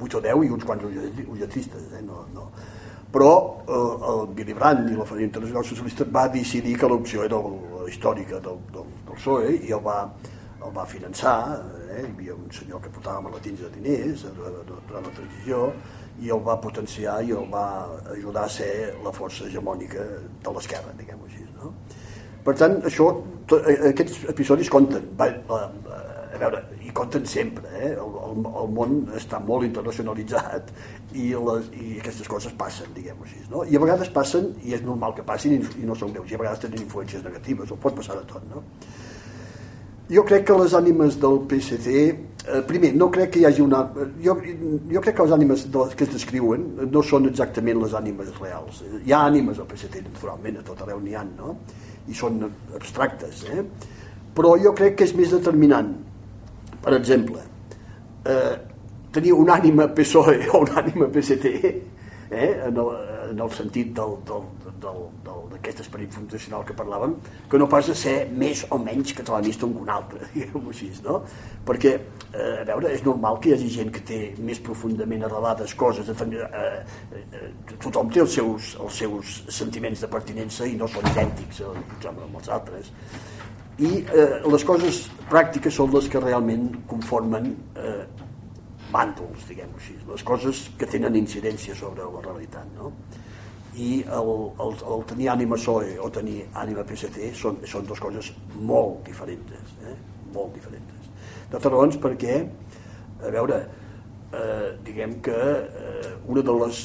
8 o 10 i uns quants ulletistes. Eh? No, no, però eh, el Billy Brandt i la Federació Internacional Socialista va decidir que l'opció era la històrica del, del, del PSOE i el va, el va finançar eh? hi havia un senyor que portava maletins de diners durant la transició i el va potenciar i el va ajudar a ser la força hegemònica de l'esquerra, diguem-ho així. No? Per tant, això, to, eh, aquests episodis compten. Va, a, a veure, i compten sempre. Eh? El, el, el món està molt internacionalitzat i, les, i aquestes coses passen, diguem-ho així. No? I a vegades passen, i és normal que passin, i, i no són greus, i a vegades tenen influències negatives, o pot passar de tot. No? Jo crec que les ànimes del PSC, eh, primer, no crec que hi hagi una... Jo, jo crec que les ànimes de, que es descriuen no són exactament les ànimes reals. Hi ha ànimes al PSC, naturalment, a tot arreu n'hi ha, no? I són abstractes, eh? Però jo crec que és més determinant. Per exemple, eh, tenir un ànima PSOE o (laughs) un ànima PST eh, en, el, en el sentit d'aquest esperit fundacional que parlàvem, que no pas de ser més o menys catalanista un que un altre, (laughs) diguem-ho així, no? Perquè, eh, a veure, és normal que hi hagi gent que té més profundament arrelades coses, de, eh, eh, tothom té els seus, els seus sentiments de pertinença i no són idèntics eh, amb els altres. I eh, les coses pràctiques són les que realment conformen eh, bàndols, diguem-ho així, les coses que tenen incidència sobre la realitat, no? I el, el, el tenir ànima PSOE o tenir ànima PSC són, són dues coses molt diferents, eh? molt diferents. D'altres raons perquè, a veure, eh, diguem que eh, una de les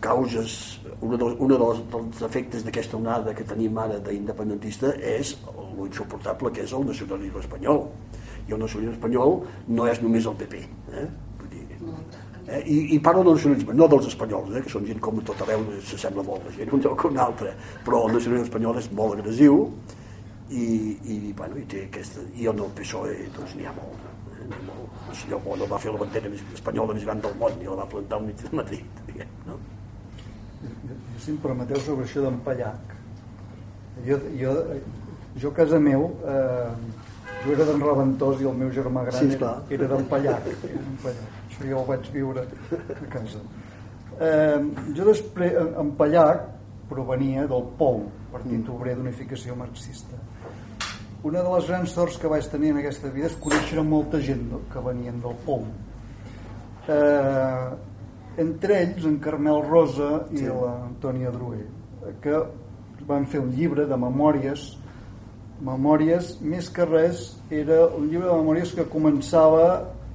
causes, una, de, una dels, dels efectes d'aquesta onada que tenim ara d'independentista és l'insuportable que és el nacionalisme espanyol i el nacionalisme espanyol no és només el PP eh? Vull dir, eh? I, i parlo del nacionalisme, no dels espanyols eh? que són gent com tot arreu s'assembla molt la gent un lloc o un altre però el nacionalisme espanyol és molt agressiu i, i, bueno, i té aquesta i en el PSOE doncs n'hi ha molt, eh? ha molt. el senyor Bono va fer la bandera espanyola més gran del món i la va plantar al mig de Madrid (laughs) diguem, no? si em permeteu sobre això d'en Pallac jo, jo, jo a casa meu eh, jo era d'en Reventós i el meu germà gran sí, era, era d'en Pallac, això ja ho vaig viure a casa. Eh, jo després en Pallac provenia del POU Partit mm. Obrer d'Unificació Marxista. Una de les grans sorts que vaig tenir en aquesta vida és conèixer molta gent que venien del POU. Eh, entre ells en Carmel Rosa i sí. l'Antònia Drué que van fer un llibre de memòries memòries, més que res, era un llibre de memòries que començava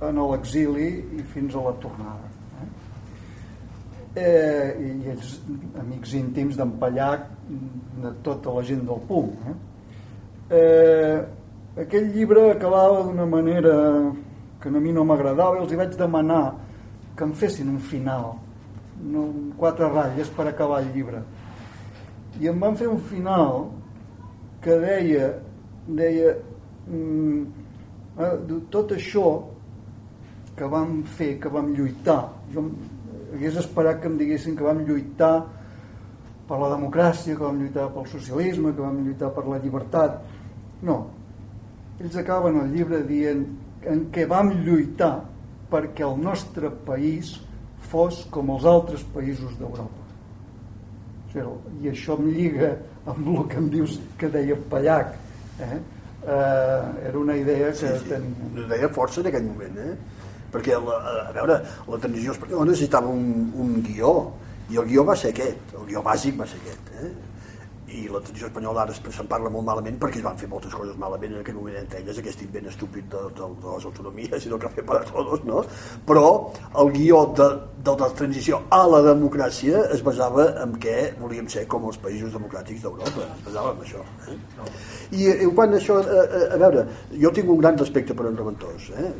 en l'exili i fins a la tornada. Eh? Eh, I ells, amics íntims d'en Pallac, de tota la gent del PUM. Eh? Eh, aquell llibre acabava d'una manera que a mi no m'agradava i els hi vaig demanar que em fessin un final, no, quatre ratlles per acabar el llibre. I em van fer un final que deia, deia mm, eh, tot això que vam fer, que vam lluitar, jo hagués esperat que em diguessin que vam lluitar per la democràcia, que vam lluitar pel socialisme, que vam lluitar per la llibertat. No. Ells acaben el llibre dient en què vam lluitar perquè el nostre país fos com els altres països d'Europa. I això em lliga amb el que em dius que deia Pallac eh? Eh, era una idea que sí, sí. tenia una idea força en aquell moment eh? perquè la, a veure, la transició espanyola necessitava un, un guió i el guió va ser aquest, el guió bàsic va ser aquest eh? I la tradició espanyola ara se'n parla molt malament perquè es van fer moltes coses malament en aquell moment entre elles aquest invent estúpid de, de, de les autonomies i del cafè para todos no? però el guió de, de la transició a la democràcia es basava en què volíem ser com els països democràtics d'Europa es basava en això eh? i, i quan això, a, a, a veure jo tinc un gran respecte per en Reventós eh?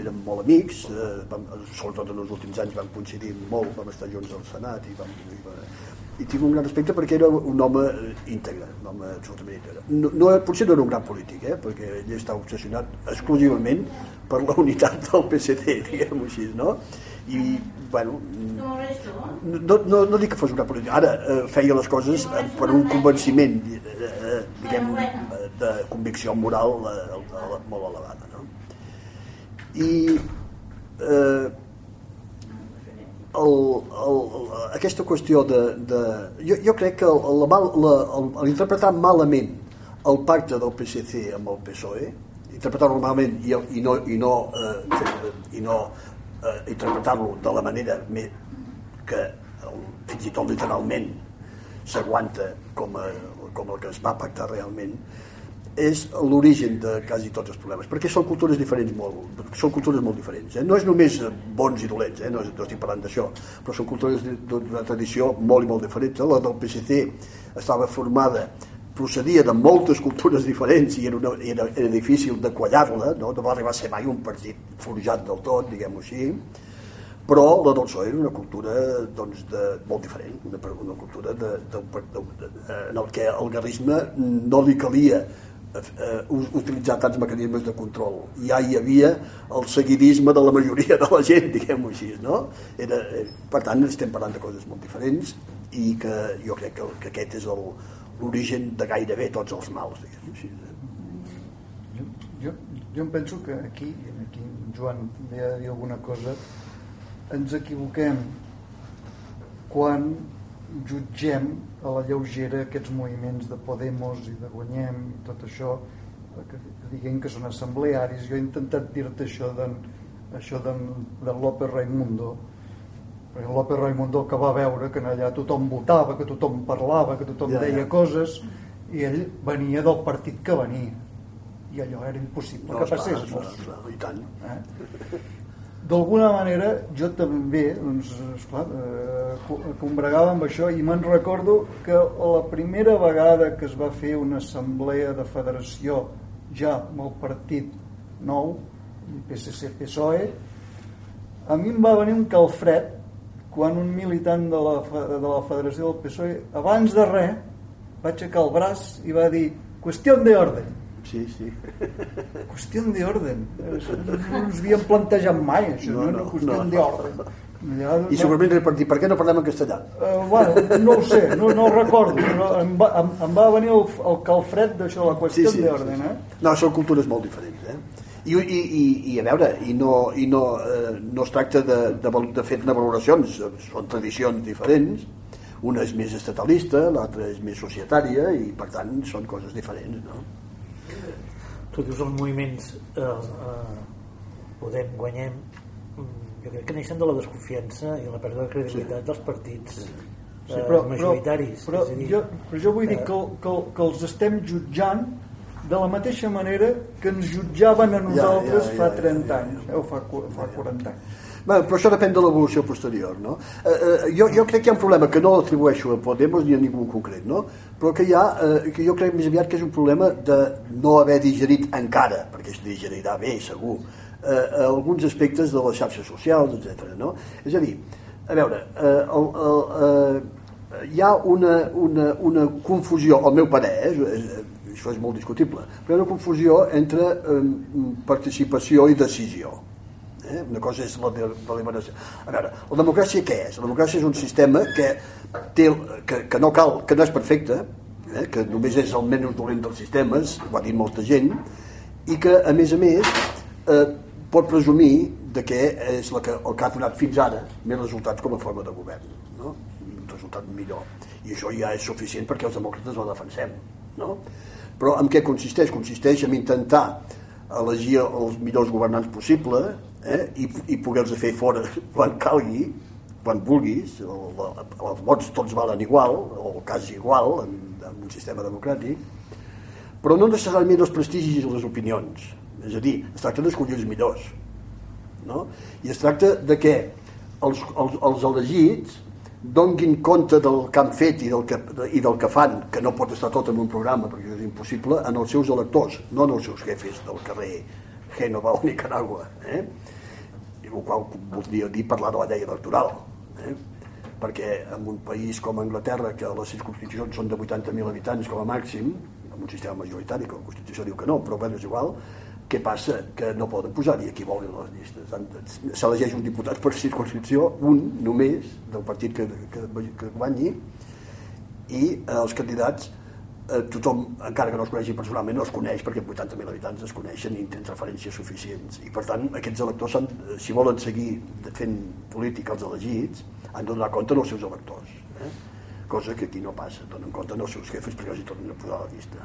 érem molt amics eh, vam, sobretot en els últims anys vam coincidir molt vam estar junts al Senat i vam, i vam i tinc un gran respecte perquè era un home íntegre, un home absolutament íntegre. No, no, potser no era un gran polític, eh? perquè ell està obsessionat exclusivament per la unitat del PSC, (laughs) diguem-ho així, no? I, bueno... No, no, no dic que fos un gran polític, ara eh, feia les coses eh, per un convenciment, eh, eh diguem, de convicció moral eh, molt elevada, no? I... Eh, el, el, aquesta qüestió de... de jo, jo crec que l'interpretar malament el pacte del PSC amb el PSOE, interpretar-lo malament i, i no, i no, eh, i no eh, interpretar-lo de la manera que el, fins i tot literalment s'aguanta com, com el que es va pactar realment, és l'origen de quasi tots els problemes, perquè són cultures diferents molt, són cultures molt diferents. Eh? No és només bons i dolents, eh? no, no estic parlant d'això, però són cultures d'una tradició molt i molt diferents. La del PSC estava formada procedia de moltes cultures diferents i era, una, era, era difícil de quallar-la, no? no va arribar a ser mai un partit forjat del tot, diguem-ho així, però la del PSOE era una cultura doncs, de, molt diferent, una, una cultura de, de, de, de, en el que el garrisme no li calia eh, utilitzar tants mecanismes de control. Ja hi havia el seguidisme de la majoria de la gent, diguem-ho així, no? Era, eh, per tant, estem parlant de coses molt diferents i que jo crec que, que aquest és l'origen de gairebé tots els mals, diguem-ho així. Jo, jo, jo em penso que aquí, aquí Joan ve a dir alguna cosa, ens equivoquem quan jutgem a la lleugera aquests moviments de Podemos i de Guanyem i tot això que diguem que són assemblearis jo he intentat dir-te això d'en això d'en de López Raimundo perquè López Raimundo que va veure que allà tothom votava, que tothom parlava que tothom ja, deia ja. coses i ell venia del partit que venia i allò era impossible no, que passés no, no, no, i tant eh? D'alguna manera jo també doncs, esclar, eh, combregava amb això i me'n recordo que la primera vegada que es va fer una assemblea de federació ja amb el partit nou PSC-PSOE a mi em va venir un calfred quan un militant de la, de la federació del PSOE abans de res va aixecar el braç i va dir qüestió de ordre Sí, sí. (laughs) Qüestió d'ordre. No ens havíem plantejat mai, això, no, no, no qüestió no, d'ordre. Ja, I segurament dir, per què no parlem en castellà? Uh, bueno, no ho sé, no, no ho recordo, però em va, em, em va venir el, el calfred d'això, la qüestió sí, sí, d'ordre. Sí, sí. Eh? No, són cultures molt diferents. Eh? I, i, i, i a veure, i no, i no, eh, no es tracta de, de, de fer-ne valoracions, són tradicions diferents, una és més estatalista, l'altra és més societària i per tant són coses diferents no? Tu dius els moviments eh, eh, Podem, guanyem mm, jo crec que neixen de la desconfiança i la pèrdua de credibilitat sí. dels partits sí. Eh, sí, però, majoritaris però, però, dir, jo, però jo vull dir eh, que, que, que els estem jutjant de la mateixa manera que ens jutjaven a nosaltres ja, ja, ja, fa 30 ja, ja, ja. anys eh, o fa, fa 40 anys Bé, però això depèn de l'evolució posterior, no? Eh, eh, jo, jo crec que hi ha un problema que no l'atribueixo a Podemos ni a ningú concret, no? Però que hi ha, eh, que jo crec més aviat que és un problema de no haver digerit encara, perquè es digerirà bé, segur, eh, alguns aspectes de les xarxes socials, etc. no? És a dir, a veure, eh, el, el, eh, hi ha una, una, una confusió, al meu parer, eh, això és molt discutible, però hi ha una confusió entre eh, participació i decisió Eh? Una cosa és la deliberació. A veure, la democràcia què és? La democràcia és un sistema que, té, que, que no cal, que no és perfecte, eh? que només és el menys dolent dels sistemes, ho ha dit molta gent, i que, a més a més, eh, pot presumir de que és la que, el que ha donat fins ara més resultats com a forma de govern. No? Un resultat millor. I això ja és suficient perquè els demòcrates la defensem. No? Però en què consisteix? Consisteix en intentar elegir els millors governants possibles eh? i, i poder-los fer fora (laughs) quan calgui quan vulguis, el, els vots tots valen igual, o quasi igual, en, en un sistema democràtic, però no necessàriament els prestigis i les opinions. És a dir, es tracta d'escollir els millors. No? I es tracta de que els, els, els elegits donguin compte del que han fet i del que, i del que fan, que no pot estar tot en un programa perquè és impossible, en els seus electors, no en els seus jefes del carrer Génova o Nicaragua. Eh? I el qual voldria dir parlar de la llei electoral. Eh? Perquè en un país com Anglaterra, que les circunscripcions són de 80.000 habitants com a màxim, amb un sistema majoritari, que la Constitució diu que no, però bé, és igual, què passa? Que no poden posar-hi qui volen les llistes. S'elegeix un diputat per circunscripció, un només, del partit que, que, que guanyi, i els candidats eh, tothom, encara que no es coneixi personalment, no es coneix perquè 80.000 habitants es coneixen i tens referències suficients. I per tant, aquests electors, eh, si volen seguir fent política els elegits, han de donar compte dels seus electors. Eh? Cosa que aquí no passa, donen compte dels seus jefes perquè els hi tornen a posar a la vista.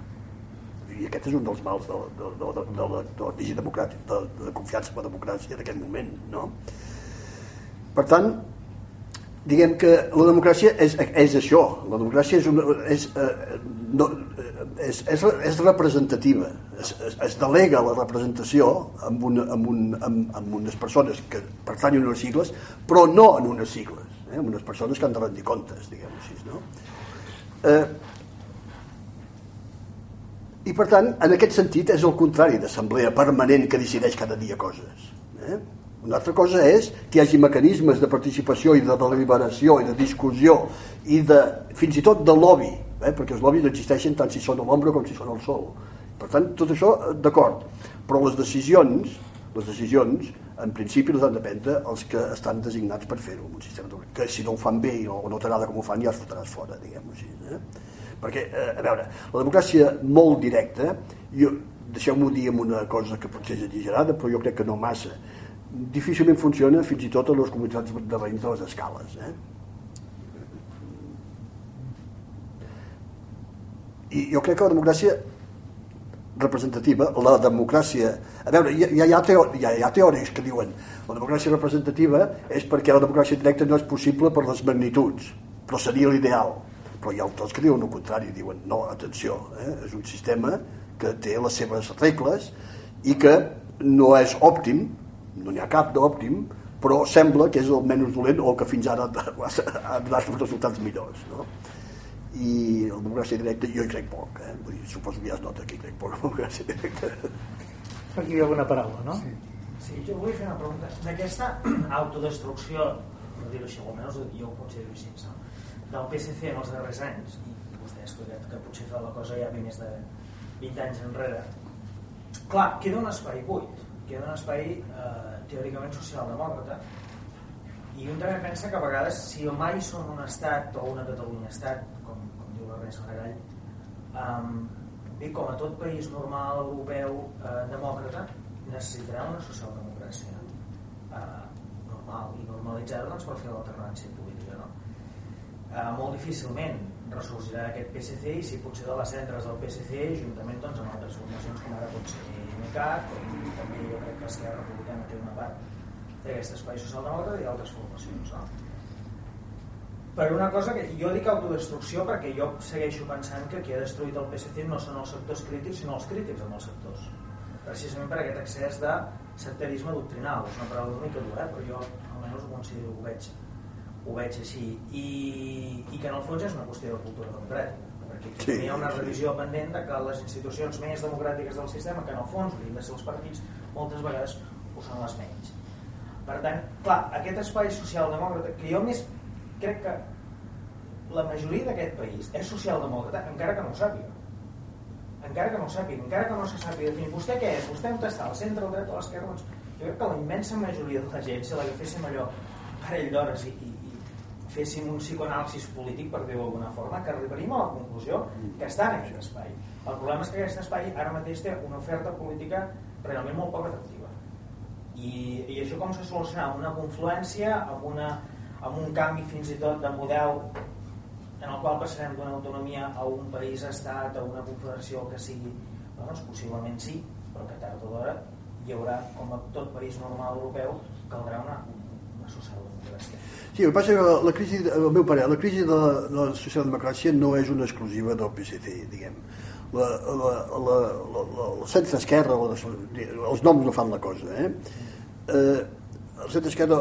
I aquest és un dels mals de, de, de, de, de l'elector digidemocràtic, de, de confiança en la democràcia en aquest moment. No? Per tant, diguem que la democràcia és, és això la democràcia és, una, és, eh, no, és, és, és representativa es, es, es delega la representació amb, una, amb, un, amb, amb unes persones que pertanyen a unes sigles però no en unes sigles eh? amb unes persones que han de rendir comptes diguem així no? eh, i per tant, en aquest sentit, és el contrari d'assemblea permanent que decideix cada dia coses. Eh? Una altra cosa és que hi hagi mecanismes de participació i de deliberació i de discussió i de, fins i tot de lobby, eh? perquè els lobbies existeixen tant si són a l'ombra com si són al sol. Per tant, tot això, d'acord. Però les decisions, les decisions, en principi les han de prendre els que estan designats per fer-ho, un sistema que si no ho fan bé o no t'agrada com ho fan ja els fotràs fora, diguem-ho així. Eh? perquè, eh, a veure, la democràcia molt directa, jo, deixeu-m'ho dir amb una cosa que potser és exagerada, però jo crec que no massa, difícilment funciona fins i tot a les comunitats de veïns de les escales. Eh? I jo crec que la democràcia representativa, la democràcia... A veure, hi, hi, ha, teo, hi, ha, hi ha teòrics que diuen la democràcia representativa és perquè la democràcia directa no és possible per les magnituds, però seria l'ideal però hi ha autors que diuen el contrari, diuen no, atenció, eh? és un sistema que té les seves regles i que no és òptim, no n'hi ha cap d'òptim, però sembla que és el menys dolent o que fins ara (laughs) ha donat resultats millors. No? I la democràcia directa jo hi crec poc, eh? Vull dir, suposo que ja es nota que hi crec poc la democràcia directa. Aquí hi ha alguna paraula, no? Sí. Sí, jo vull fer una pregunta. D'aquesta (clears throat) autodestrucció, per dir-ho així, almenys jo ho considero així, no? del PSC en els darrers anys i vostè ha explicat que potser fa la cosa ja ve més de 20 anys enrere clar, queda un espai buit queda un espai eh, teòricament socialdemòcrata i un també pensa que a vegades si mai som un estat o una Catalunya estat com, com diu l'Ernest Maragall um, bé, com a tot país normal europeu eh, demòcrata necessitarà una socialdemocràcia eh, normal i normalitzada doncs, per fer l'alternància política no? eh, molt difícilment ressorgirà aquest PSC i si potser de les centres del PSC juntament doncs, amb altres formacions com ara pot ser MCAT i també jo crec que Esquerra Republicana té una part d'aquest espai socialdemòcrata i altres formacions no? per una cosa que jo dic autodestrucció perquè jo segueixo pensant que qui ha destruït el PSC no són els sectors crítics sinó els crítics amb els sectors. Precisament per aquest excés de sectarisme doctrinal. És una paraula una mica dura però jo almenys ho considero ho veig ho veig així. I, i que en el fons és una qüestió de cultura democràtica sí, hi ha una revisió pendent de que les institucions més democràtiques del sistema que en el fons haurien de ser els partits moltes vegades ho són les menys. Per tant, clar, aquest espai socialdemòcrata que jo més crec que la majoria d'aquest país és socialdemòcrata encara que no ho sàpiga. Encara que no ho sàpiga encara que no se sàpiga definir vostè què és, vostè on està, al centre, al dret o a l'esquerra doncs jo crec que la immensa majoria de la gent si l'agaféssim allò parell d'hores i, i, féssim un psicoanàlisis polític, per dir-ho d'alguna forma, que arribaríem a la conclusió que està en aquest espai. El problema és que aquest espai ara mateix té una oferta política realment molt poc atractiva. I, i això com s'ha solucionat? Una confluència amb, una, amb un canvi fins i tot de model en el qual passarem d'una autonomia a un país-estat, a una confederació que sigui, doncs possiblement sí, però que tard o d'hora hi haurà, com a tot país normal europeu, caldrà una. Sí, el que passa que la crisi, el meu pare, la crisi de, de la socialdemocràcia no és una exclusiva del PSC, diguem. La, la, la, la, la, la centre-esquerra, els noms no fan la cosa, eh? eh el centre-esquerra,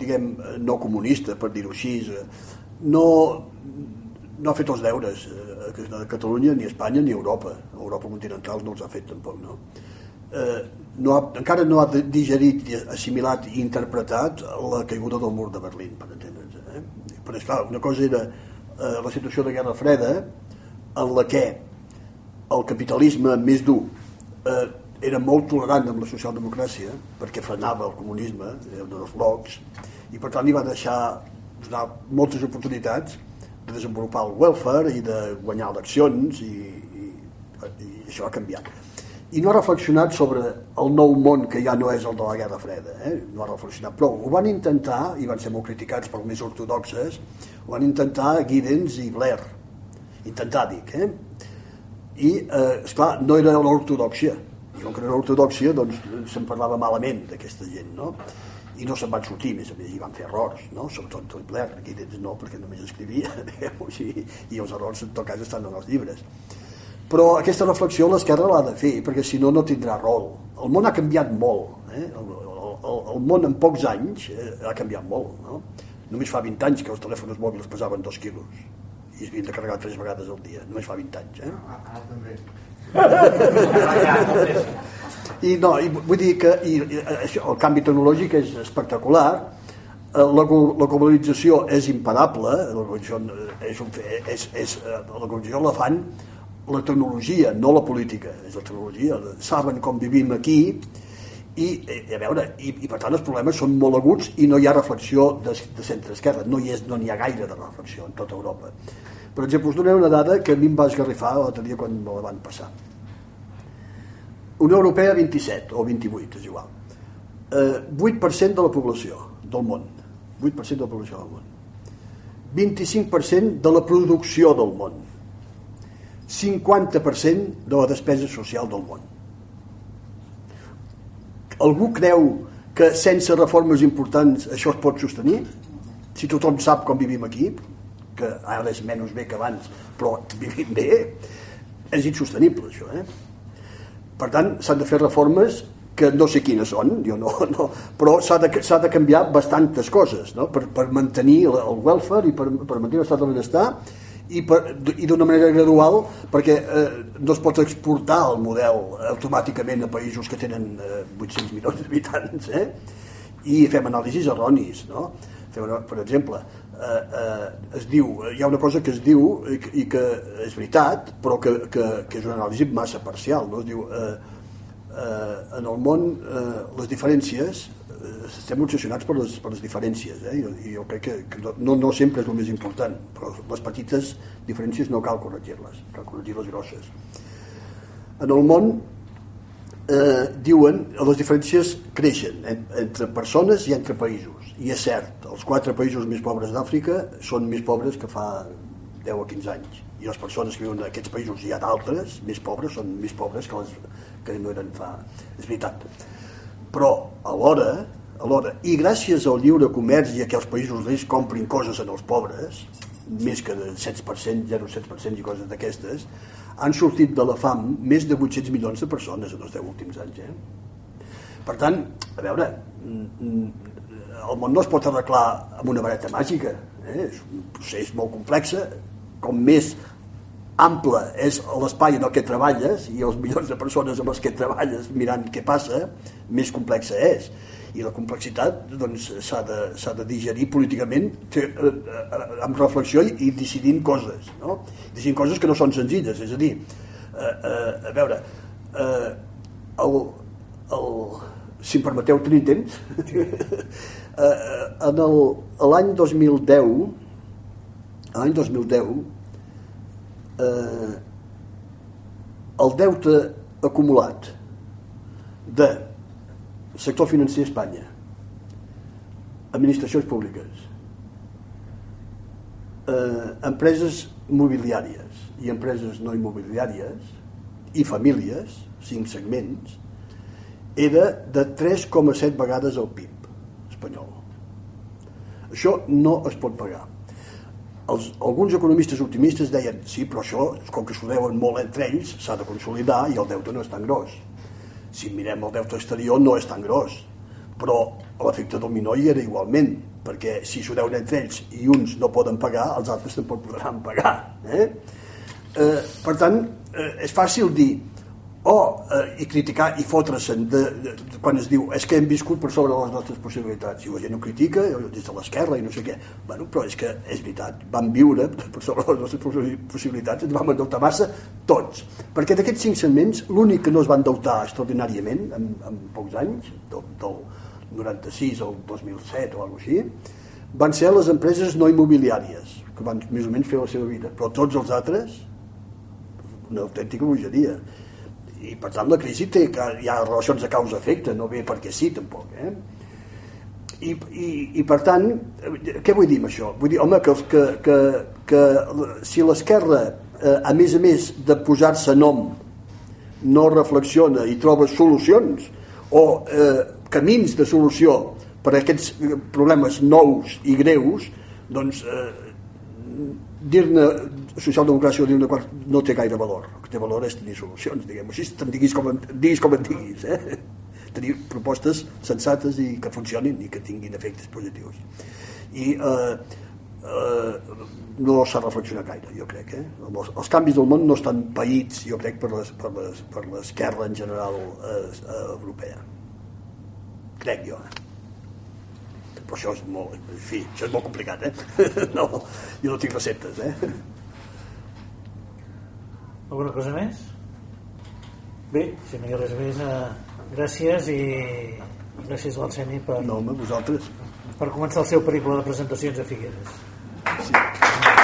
diguem, no comunista, per dir-ho així, eh, no, no ha fet els deures eh, a Catalunya, ni a Espanya, ni a Europa. Europa continental no els ha fet tampoc, no? Eh, no ha, encara no ha digerit, assimilat i interpretat la caiguda del mur de Berlín, per entendre'ns. Eh? Però, esclar, una cosa era eh, la situació de Guerra Freda, en la que el capitalisme més dur eh, era molt tolerant amb la socialdemocràcia perquè frenava el comunisme, era un dels blocs, i per tant li va deixar donar moltes oportunitats de desenvolupar el welfare i de guanyar eleccions i, i, i això ha canviat i no ha reflexionat sobre el nou món que ja no és el de la Guerra Freda eh? no ha reflexionat prou ho van intentar i van ser molt criticats per més ortodoxes ho van intentar Giddens i Blair intentar dic eh? i eh, esclar, no era l'ortodoxia i com que no era ortodoxia doncs se'n parlava malament d'aquesta gent no? i no se'n van sortir, més a més, i van fer errors, no? sobretot Tony Blair, tens no, perquè només escrivia, (laughs) i, i els errors en tot cas estan en els llibres. Però aquesta reflexió l'esquerra l'ha de fer, perquè si no, no tindrà rol. El món ha canviat molt, eh? el, el, el món en pocs anys eh, ha canviat molt. No? Només fa 20 anys que els telèfons mòbils pesaven dos quilos i es havien de carregar tres vegades al dia. Només fa 20 anys. Eh? Ah, ah també. (laughs) I no, i vull dir que i, i, això, el canvi tecnològic és espectacular, eh, la, la globalització és imparable, la globalització, és, un, és, és, eh, la globalització la fan la tecnologia, no la política, és la tecnologia. Saben com vivim aquí i, eh, a veure, i, i per tant els problemes són molt aguts i no hi ha reflexió de, de centre-esquerra, no hi és, no n'hi ha gaire de reflexió en tota Europa. Per exemple, us donaré una dada que a mi em va esgarrifar l'altre dia quan me la van passar Unió Europea 27 o 28, és igual. Eh, 8% de la població del món. 8% de la població del món. 25% de la producció del món. 50% de la despesa social del món. Algú creu que sense reformes importants això es pot sostenir? Si tothom sap com vivim aquí, que ara és menys bé que abans, però vivim bé, és insostenible això, eh? Per tant, s'han de fer reformes que no sé quines són, jo no, (laughs) no però s'ha de, de canviar bastantes coses no? per, per mantenir el, el welfare i per, per mantenir l'estat del benestar i, per, i d'una manera gradual perquè eh, no es pot exportar el model automàticament a països que tenen eh, 800 milions d'habitants eh? i fem anàlisis erronis no? fem, per exemple eh, eh, es diu, hi ha una cosa que es diu i i que és veritat però que, que, que és una anàlisi massa parcial no? es diu eh, eh, en el món eh, les diferències estem obsessionats per les, per les diferències eh? I, i jo crec que, que no, no sempre és el més important però les petites diferències no cal corregir-les cal corregir les grosses. En el món eh, diuen les diferències creixen entre persones i entre països. I és cert, els quatre països més pobres d'Àfrica són més pobres que fa 10 o 15 anys. I les persones que viuen en aquests països hi ha d'altres més pobres, són més pobres que, les, que no eren fa... és veritat però alhora alhora, i gràcies al lliure comerç i a que els països rics comprin coses en els pobres més que de 7%, 0,7% i coses d'aquestes han sortit de la fam més de 800 milions de persones en els 10 últims anys. Eh? Per tant, a veure, el món no es pot arreglar amb una vareta màgica. Eh? És un procés molt complex. Com més ample és l'espai en el que treballes i els milions de persones amb les que treballes mirant què passa, més complexa és i la complexitat doncs, s'ha doncs, de, de digerir políticament eh, eh, amb reflexió i, decidint coses no? decidint coses que no són senzilles és a dir, eh, eh, a veure eh, el, el, si em permeteu tenir temps (laughs) eh, en l'any 2010 l'any 2010 eh, el deute acumulat de sector financer a Espanya, administracions públiques, eh, empreses mobiliàries i empreses no immobiliàries i famílies, cinc segments, era de 3,7 vegades el PIB espanyol. Això no es pot pagar. Els, alguns economistes optimistes deien sí, però això, com que s'ho deuen molt entre ells, s'ha de consolidar i el deute no és tan gros. Si mirem el deute exterior no és tan gros, però l'efecte dominó hi era igualment, perquè si s'ho deuen entre ells i uns no poden pagar, els altres tampoc podran pagar. Eh? Eh, per tant, eh, és fàcil dir o eh, i criticar i fotre-se'n de, de, de, quan es diu és que hem viscut per sobre les nostres possibilitats i la gent ho critica des de l'esquerra i no sé què. Bueno, però és que és veritat vam viure per sobre les nostres possibilitats ens vam endeutar massa tots. Perquè d'aquests cinc segments l'únic que no es van endeutar extraordinàriament en, en pocs anys del, del 96 al 2007 o alguna així van ser les empreses no immobiliàries que van més o menys fer la seva vida. Però tots els altres una autèntica bogeria i per tant la crisi té, hi ha relacions de causa-efecte, no ve perquè sí tampoc. Eh? I, i, I per tant, què vull dir amb això? Vull dir, home, que, que, que, que si l'esquerra, eh, a més a més de posar-se nom, no reflexiona i troba solucions o eh, camins de solució per a aquests problemes nous i greus, doncs eh, dir-ne socialdemocràcia o dir-ne no té gaire valor. El que té valor és tenir solucions, diguem així, te'n diguis com, diguis com en diguis. Eh? (laughs) Tenir propostes sensates i que funcionin i que tinguin efectes positius. I eh, eh, no s'ha reflexionat gaire, jo crec. Eh? Els, els canvis del món no estan païts, jo crec, per l'esquerra en general eh, eh, europea. Crec jo. Eh? Però això és molt, en fi, això és molt complicat, eh? (laughs) No, jo no tinc receptes, eh? Alguna cosa més? Bé, si no hi ha res més, eh, gràcies i gràcies a l'Arseni per, no, home, vosaltres. per començar el seu periple de presentacions a Figueres.